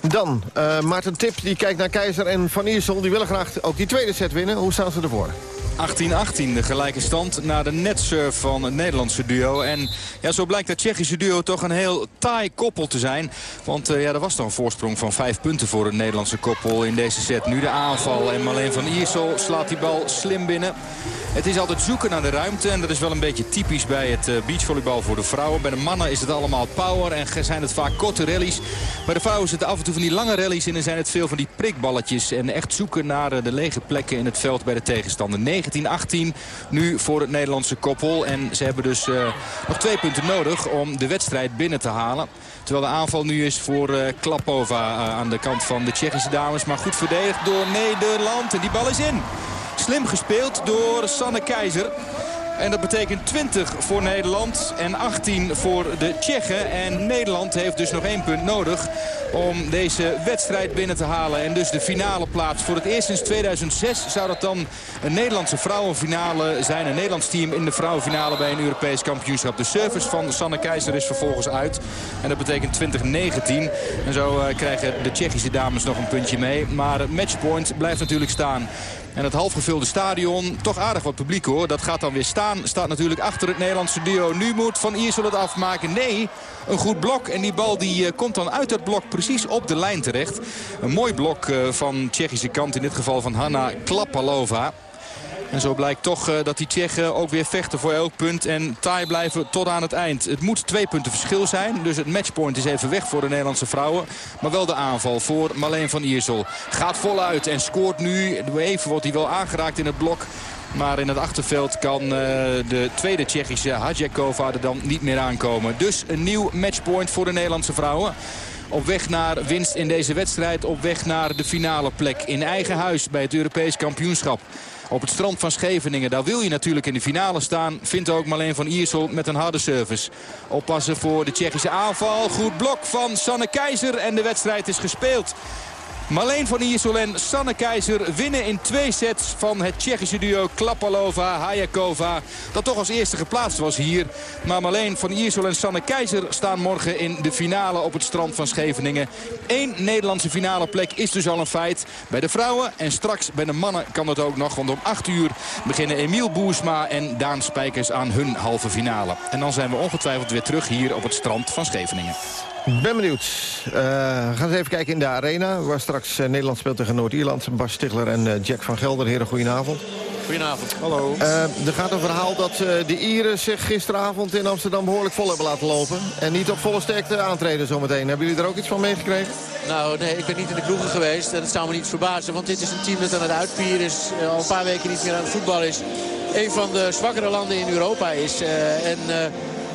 Dan, eh, Maarten Tip, die kijkt naar Keizer en Van Iersel. Die willen graag ook die tweede set winnen. Hoe staan ze ervoor? 18-18, de gelijke stand na de netsurf van het Nederlandse duo. En ja, zo blijkt het Tsjechische duo toch een heel taai koppel te zijn. Want eh, ja, er was toch een voorsprong van vijf punten voor het Nederlandse koppel in deze set. Nu de aanval en Marleen van Iersel slaat die bal slim binnen. Het is altijd zoeken naar de ruimte en dat is wel een beetje typisch bij het eh, beachvolleybal voor de vrouwen. Bij de mannen is het allemaal power en zijn het vaak korte rallies. Bij de vrouwen zitten af en toe van die lange rallies in en zijn het veel van die prikballetjes. En echt zoeken naar eh, de lege plekken in het veld bij de tegenstander. 19-18 nu voor het Nederlandse koppel. En ze hebben dus eh, nog twee punten nodig om de wedstrijd binnen te halen. Terwijl de aanval nu is voor eh, Klapova eh, aan de kant van de Tsjechische dames. Maar goed verdedigd door Nederland. En die bal is in. Slim gespeeld door Sanne Keizer. En dat betekent 20 voor Nederland en 18 voor de Tsjechen. En Nederland heeft dus nog één punt nodig om deze wedstrijd binnen te halen. En dus de finale plaats. Voor het eerst sinds 2006 zou dat dan een Nederlandse vrouwenfinale zijn. Een Nederlands team in de vrouwenfinale bij een Europees kampioenschap. De service van Sanne Keizer is vervolgens uit. En dat betekent 2019. En zo eh, krijgen de Tsjechische dames nog een puntje mee. Maar matchpoint blijft natuurlijk staan. En het halfgevulde stadion, toch aardig wat publiek hoor. Dat gaat dan weer staan. Staat natuurlijk achter het Nederlandse duo. Nu moet Van Iersel het afmaken. Nee, een goed blok. En die bal die eh, komt dan uit het blok precies op de lijn terecht. Een mooi blok eh, van Tsjechische kant. In dit geval van Hanna Klapalova. En zo blijkt toch eh, dat die Tsjechen ook weer vechten voor elk punt. En taai blijven tot aan het eind. Het moet twee punten verschil zijn. Dus het matchpoint is even weg voor de Nederlandse vrouwen. Maar wel de aanval voor Marleen van Iersel. Gaat voluit en scoort nu. Even wordt hij wel aangeraakt in het blok. Maar in het achterveld kan eh, de tweede Tsjechische Hadjakova er dan niet meer aankomen. Dus een nieuw matchpoint voor de Nederlandse vrouwen. Op weg naar winst in deze wedstrijd. Op weg naar de finale plek in eigen huis bij het Europees kampioenschap. Op het strand van Scheveningen, daar wil je natuurlijk in de finale staan. Vindt ook Marleen van Iersel met een harde service. Oppassen voor de Tsjechische aanval. Goed blok van Sanne Keizer en de wedstrijd is gespeeld. Marleen van Iersel en Sanne Keizer winnen in twee sets van het Tsjechische duo Klapalova-Hajakova. Dat toch als eerste geplaatst was hier. Maar Marleen van Iersel en Sanne Keizer staan morgen in de finale op het strand van Scheveningen. Eén Nederlandse finale plek is dus al een feit. Bij de vrouwen en straks bij de mannen kan dat ook nog. Want om 8 uur beginnen Emiel Boersma en Daan Spijkers aan hun halve finale. En dan zijn we ongetwijfeld weer terug hier op het strand van Scheveningen. Ben benieuwd. Uh, we gaan eens even kijken in de arena... waar straks uh, Nederland speelt tegen Noord-Ierland. Bas Stigler en uh, Jack van Gelder. Heren, goedenavond. Goedenavond. Hallo. er gaat een verhaal dat de Ieren zich gisteravond in Amsterdam behoorlijk vol hebben laten lopen. En niet op volle sterkte aantreden zometeen. Hebben jullie er ook iets van meegekregen? Nou, nee, ik ben niet in de kroegen geweest. En dat zou me niet verbazen. Want dit is een team dat aan het uitpieren is. al een paar weken niet meer aan het voetbal is. Een van de zwakkere landen in Europa is. en...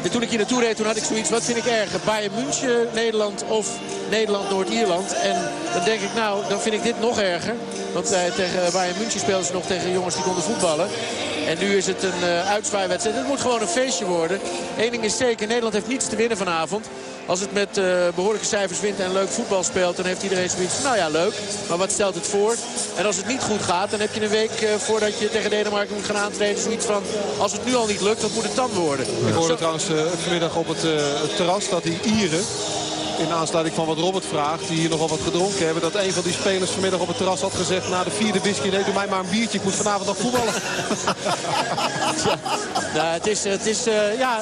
En toen ik hier naartoe reed, toen had ik zoiets, wat vind ik erger? Bayern München, Nederland of Nederland, Noord-Ierland? En dan denk ik, nou, dan vind ik dit nog erger. Want uh, tegen Bayern München speelden ze nog tegen jongens die konden voetballen. En nu is het een uh, uitzwaaiwedstrijd. Het moet gewoon een feestje worden. Eén ding is zeker, Nederland heeft niets te winnen vanavond. Als het met uh, behoorlijke cijfers wint en leuk voetbal speelt... dan heeft iedereen zoiets van, nou ja, leuk. Maar wat stelt het voor? En als het niet goed gaat, dan heb je een week uh, voordat je tegen Denemarken moet gaan aantreden... zoiets van, als het nu al niet lukt, wat moet het dan worden? Ik hoorde trouwens uh, vanmiddag op het, het terras dat die Ieren in aansluiting van wat Robert vraagt, die hier nogal wat gedronken hebben... dat een van die spelers vanmiddag op het terras had gezegd... na de vierde whisky, nee, doe mij maar een biertje, ik moet vanavond nog voetballen. ja, nou, het is, het is uh, ja,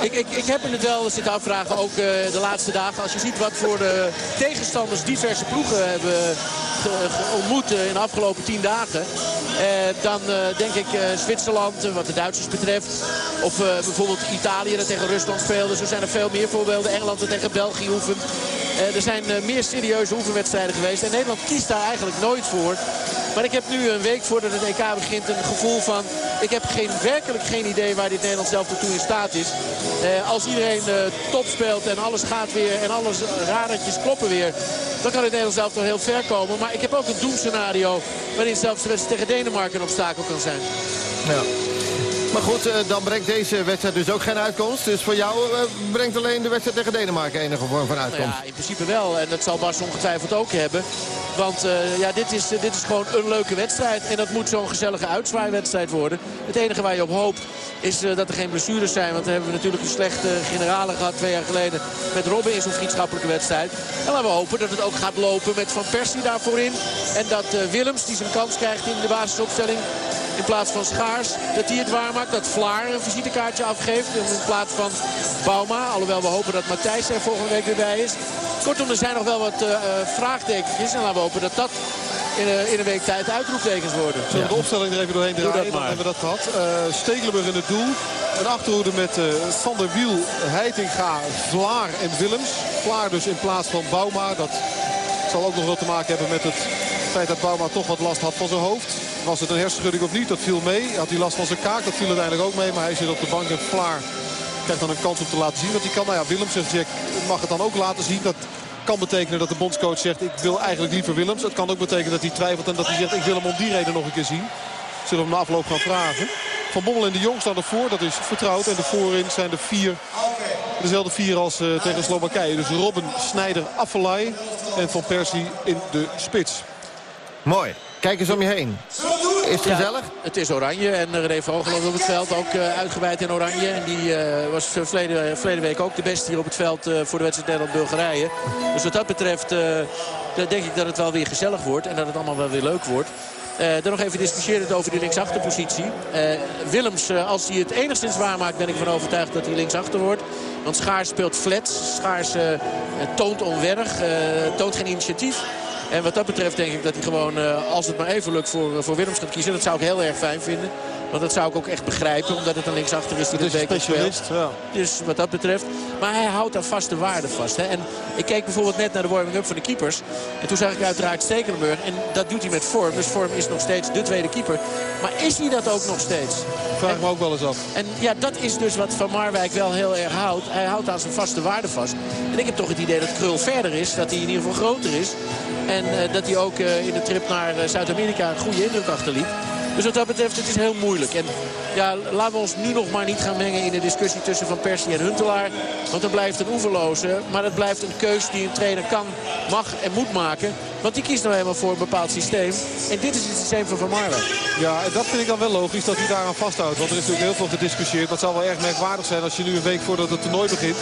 ik, ik, ik heb me het wel zitten afvragen, ook uh, de laatste dagen. Als je ziet wat voor de tegenstanders diverse ploegen hebben ontmoet in de afgelopen tien dagen. Dan denk ik Zwitserland, wat de Duitsers betreft. Of bijvoorbeeld Italië dat tegen Rusland speelde. Zo zijn er veel meer voorbeelden. Engeland dat tegen België Uh, er zijn uh, meer serieuze oefenwedstrijden geweest. En Nederland kiest daar eigenlijk nooit voor. Maar ik heb nu een week voordat het EK begint een gevoel van... ik heb geen, werkelijk geen idee waar dit Nederlands zelf toe in staat is. Uh, als iedereen top speelt en alles gaat weer en alles radertjes kloppen weer... dan kan het Nederlands zelf toch heel ver komen. Maar ik heb ook een doemscenario waarin zelfs de tegen Denemarken een obstakel kan zijn. Maar goed, dan brengt deze wedstrijd dus ook geen uitkomst. Dus voor jou brengt alleen de wedstrijd tegen Denemarken enige vorm van uitkomst. Nou ja, in principe wel. En dat zal Bas ongetwijfeld ook hebben. Want uh, ja, dit, is, dit is gewoon een leuke wedstrijd. En dat moet zo'n gezellige uitzwaaiwedstrijd worden. Het enige waar je op hoopt is uh, dat er geen blessures zijn. Want we hebben natuurlijk een slechte generale gehad twee jaar geleden. Met Robben in zo'n vriendschappelijke wedstrijd. En laten we hopen dat het ook gaat lopen met Van Persie daarvoor in. En dat uh, Willems, die zijn kans krijgt in de basisopstelling in plaats van Schaars. Dat hij het waarmaakt. Dat Vlaar een visitekaartje afgeeft in plaats van Bauma. Alhoewel we hopen dat Matthijs er volgende week weer bij is. Kortom, er zijn nog wel wat uh, vraagtekentjes. En laten we hopen dat dat in, uh, in een week tijd uitroeptekens worden. Zullen we de opstelling er even doorheen draaien? Dan hebben we dat gehad. Uh, Stekelenburg in het doel. Een achterhoede met uh, Van der Wiel, Heitinga, Vlaar en Willems. Vlaar dus in plaats van Bauma. Dat zal ook nog wel te maken hebben met het feit dat Bauma toch wat last had van zijn hoofd. Was het een hersenschudding of niet, dat viel mee. Had hij last van zijn kaak, dat viel uiteindelijk ook mee. Maar hij zit op de bank en Vlaar krijgt dan een kans om te laten zien wat hij kan. Nou ja, Willems zegt Jack mag het dan ook laten zien. Dat kan betekenen dat de bondscoach zegt ik wil eigenlijk liever Willems. Het kan ook betekenen dat hij twijfelt en dat hij zegt ik wil hem om die reden nog een keer zien. Zullen we hem na afloop gaan vragen. Van Bommel en de Jong staan ervoor. Dat is vertrouwd. En de voorin zijn de vier. Dezelfde vier als uh, tegen Slowakije. Dus Robben, Snijder, Affelay en Van Persie in de spits. Mooi. Kijk eens om je heen. Is het gezellig? Het is oranje en René Vogelhoff op het veld ook uh, uitgebreid in oranje. En die uh, was verleden, verleden week ook de beste hier op het veld uh, voor de wedstrijd Nederland-Bulgarije. Dus wat dat betreft denk ik dat het wel weer gezellig wordt en dat het allemaal wel weer leuk wordt. Eh, dan nog even discussiëren over die linksachterpositie. Eh, Willems, eh, als hij het enigszins waarmaakt, ben ik ervan overtuigd dat hij linksachter wordt. Want Schaars speelt flat. Schaars eh, toont onwerg, eh, toont geen initiatief. En wat dat betreft denk ik dat hij gewoon, eh, als het maar even lukt, voor, voor Willems gaat kiezen. Dat zou ik heel erg fijn vinden. Want dat zou ik ook echt begrijpen, omdat het een linksachter is die de speelt. ja. Dus wat dat betreft. Maar hij houdt aan vaste waarden vast. Hè. En ik keek bijvoorbeeld net naar de warming-up van de keepers. En toen zag ik uiteraard Stekelenburg. En dat doet hij met Vorm. Dus Vorm is nog steeds de tweede keeper. Maar is hij dat ook nog steeds? Vraag ik me ook wel eens af. En ja, dat is dus wat Van Marwijk wel heel erg houdt. Hij houdt aan zijn vaste waarden vast. En ik heb toch het idee dat Krul verder is. Dat hij in ieder geval groter is. En eh, dat hij ook eh, in de trip naar eh, Zuid-Amerika een goede indruk achterliet. Dus wat dat betreft, het is heel moeilijk. En ja, laten we ons nu nog maar niet gaan mengen in de discussie tussen Van Persie en Huntelaar. Want dan blijft een oeverloze. Maar het blijft een keus die een trainer kan, mag en moet maken. Want die kiest nou helemaal voor een bepaald systeem. En dit is het systeem van Van Marwijk. Ja, en dat vind ik dan wel logisch dat hij daaraan vasthoudt. Want er is natuurlijk heel veel gediscussieerd. Maar het zou wel erg merkwaardig zijn als je nu een week voordat het toernooi begint...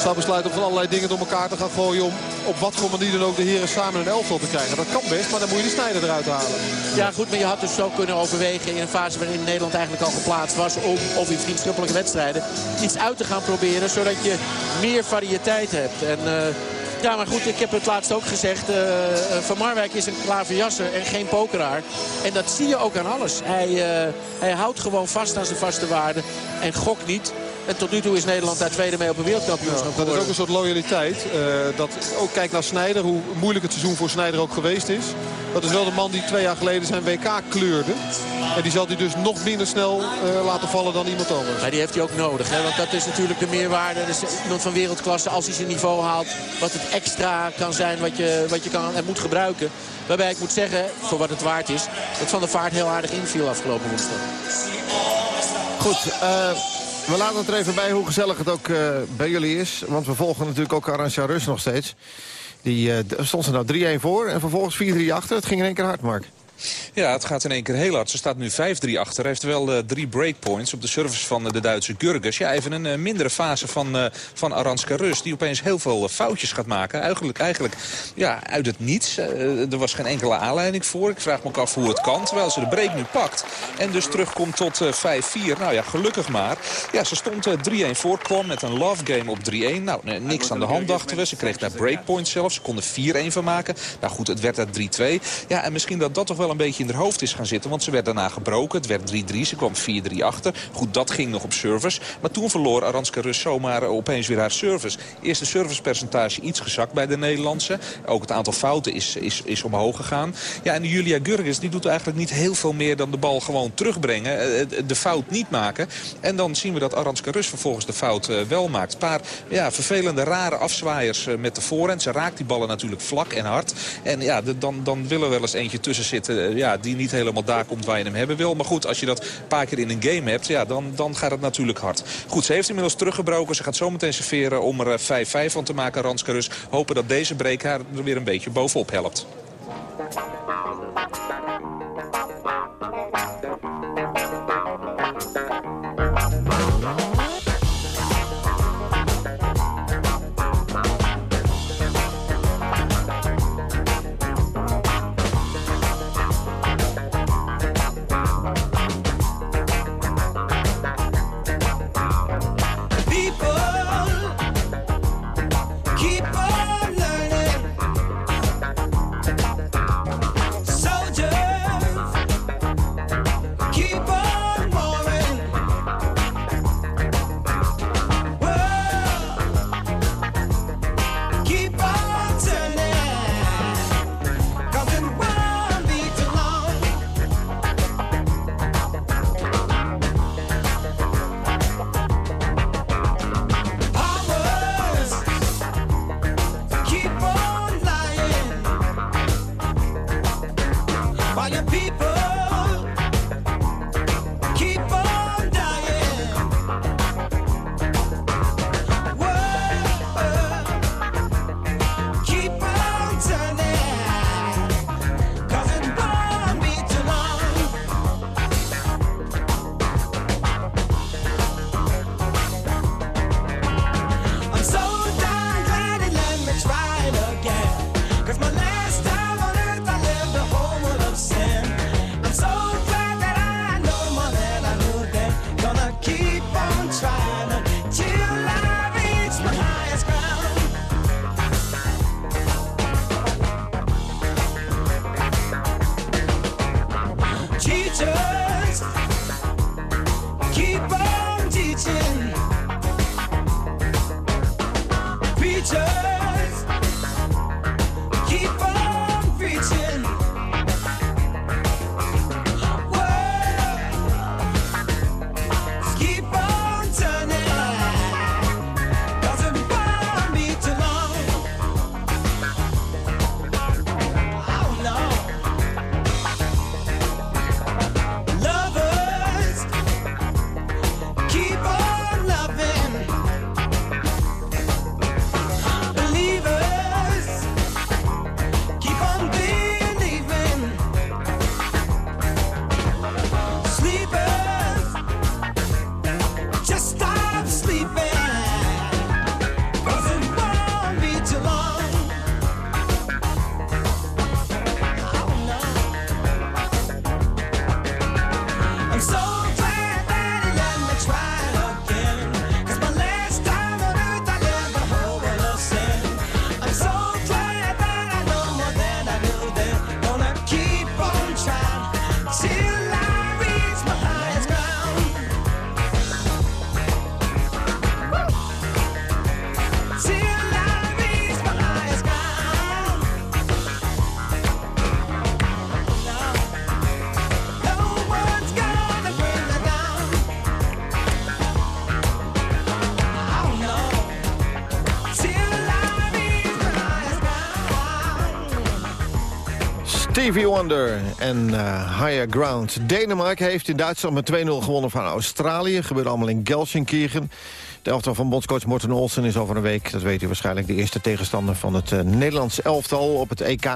zou besluiten om van allerlei dingen door elkaar te gaan gooien... om op wat voor manier dan ook de heren samen een elftal te krijgen. Dat kan best, maar dan moet je de snijder eruit halen. Ja goed, maar je had dus zo kunnen overwegen in een fase waarin Nederland eigenlijk al geplaatst was. Om, of in vriendschappelijke wedstrijden, iets uit te gaan proberen. Zodat je meer variëteit hebt. En... eh, ja, maar goed, ik heb het laatst ook gezegd. eh, eh, Van Marwijk is een klaverjasser en geen pokeraar. En dat zie je ook aan alles. Hij, eh, hij houdt gewoon vast aan zijn vaste waarden en gokt niet. En tot nu toe is Nederland daar tweede mee op een wereldkampioenschap Dat is ook een soort loyaliteit. eh, dat, ook kijk naar Snijder, hoe moeilijk het seizoen voor Snijder ook geweest is. Dat is wel de man die twee jaar geleden zijn WK kleurde. En die zal hij dus nog minder snel eh, laten vallen dan iemand anders. Maar die heeft hij ook nodig. Hè? Want dat is natuurlijk de meerwaarde. Dus iemand van wereldklasse, als hij zijn niveau haalt... wat het extra kan zijn wat je, wat je kan en moet gebruiken. Waarbij ik moet zeggen, voor wat het waard is... dat Van der Vaart heel aardig inviel afgelopen woensdag. Goed, eh, we laten het er even bij hoe gezellig het ook eh, bij jullie is. Want we volgen natuurlijk ook Arantxa Rus nog steeds. Die d- stond ze nou 3-1 voor en vervolgens 4-3 achter. Het ging in één keer hard, Mark. Ja, het gaat in één keer heel hard. Ze staat nu 5-3 achter. Hij heeft wel eh, drie breakpoints op de service van eh, de Duitse Gurges. Ja, even een eh, mindere fase van, van Aranska Rus. Die opeens heel veel foutjes gaat maken. Eigenlijk, eigenlijk ja, uit het niets. Er was geen enkele aanleiding voor. Ik vraag me ook af hoe het kan. Terwijl ze de break nu pakt. En dus terugkomt tot eh 5-4. Nou ja, gelukkig maar. Ja, ze stond eh, 3-1 voor. Met een love game op 3-1. Nou, niks aan de hand dachten we. Ze kreeg daar breakpoints zelfs. Ze konden 4-1 van maken. Nou goed, het werd daar 3-2. Ja, en misschien dat dat toch wel een beetje in haar hoofd is gaan zitten. Want ze werd daarna gebroken. Het werd 3-3. Ze kwam 4-3 achter. Goed, dat ging nog op service. Maar toen verloor Aranska Rus zomaar eh, opeens weer haar service. Eerste servicepercentage iets gezakt bij de Nederlandse. Ook het aantal fouten is, is, is omhoog gegaan. Ja, en Julia Gurgis die doet eigenlijk niet heel veel meer dan de bal gewoon terugbrengen. eh, De fout niet maken. En dan zien we dat Aranska Rus vervolgens de fout eh, wel maakt. Een paar ja, vervelende, rare afzwaaiers eh, met de voorhand. Ze raakt die ballen natuurlijk vlak en hard. En ja, de- dan, dan wil wel eens eentje tussen zitten eh, ja, die niet helemaal daar komt waar je hem hebben wil. Maar goed, als je dat een paar keer in een game hebt, ja, dan, dan gaat het natuurlijk hard. Goed, ze heeft inmiddels teruggebroken. Ze gaat zometeen serveren om er eh, 5-5 van te maken, Aranska Rus. Hopen dat deze break haar er weer een beetje bovenop helpt. Stevie Wonder en eh, Higher Ground. Denemarken heeft in Duitsland met 2-0 gewonnen van Australië. Gebeurde allemaal in Gelsenkirchen. De elftal van bondscoach Morten Olsen is over een week... dat weet u waarschijnlijk de eerste tegenstander van het uh, Nederlands elftal op het EK.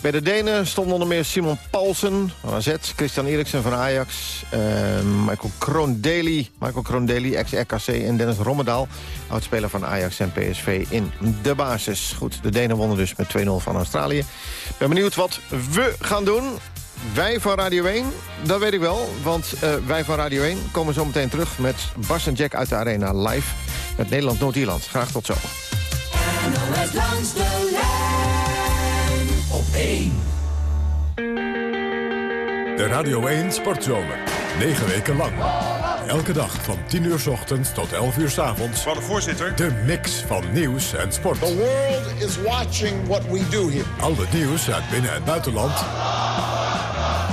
Bij de Denen stonden onder meer Simon Paulsen van AZ... Christian Eriksen van Ajax, uh, Michael Kroondeli, Michael Kroondeli, ex-RKC... en Dennis Rommedaal, oudspeler van Ajax en PSV in de basis. Goed, de Denen wonnen dus met 2-0 van Australië. Ben benieuwd wat we gaan doen. Wij van Radio 1, dat weet ik wel. Want uh, wij van Radio 1 komen zo meteen terug met Bas en Jack uit de Arena live... met Nederland-Noord-Ierland. Graag tot zo. NOS langs de lijn op 1. De Radio 1 Sportzomer. 9 weken lang. Elke dag van 10 uur s ochtends tot 11 uur s avonds. Van de voorzitter. De mix van nieuws en sport. The world is watching what we do here. Al het nieuws uit binnen- en buitenland.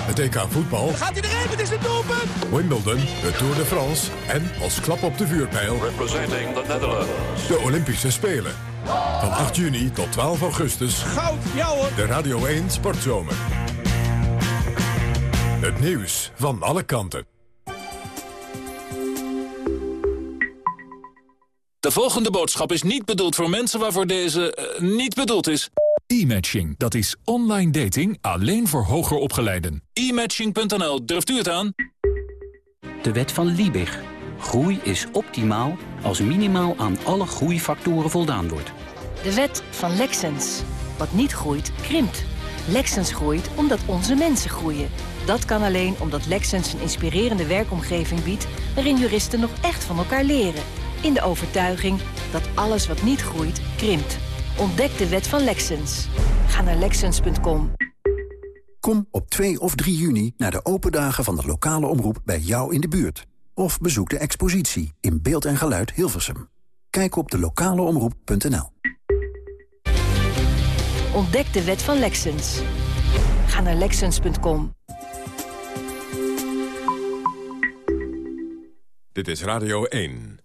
Het EK voetbal. Gaat hij erin? Het is een doelpunt! Wimbledon, de Tour de France en als klap op de vuurpijl... Representing the Netherlands. De Olympische Spelen. Van 8 juni tot 12 augustus. Goud, jou hoor! De Radio 1 Sportzomer. Het nieuws van alle kanten. De volgende boodschap is niet bedoeld voor mensen waarvoor deze uh, niet bedoeld is. E-matching, dat is online dating alleen voor hoger opgeleiden. E-matching.nl, durft u het aan? De wet van Liebig. Groei is optimaal als minimaal aan alle groeifactoren voldaan wordt. De wet van Lexens. Wat niet groeit, krimpt. Lexens groeit omdat onze mensen groeien. Dat kan alleen omdat Lexens een inspirerende werkomgeving biedt... waarin juristen nog echt van elkaar leren. In de overtuiging dat alles wat niet groeit, krimpt. Ontdek de wet van Lexens. Ga naar Lexens.com. Kom op 2 of 3 juni naar de open dagen van de lokale omroep bij jou in de buurt. Of bezoek de expositie in beeld en geluid Hilversum. Kijk op de lokaleomroep.nl. Ontdek de wet van Lexens. Ga naar Lexens.com. Dit is Radio 1.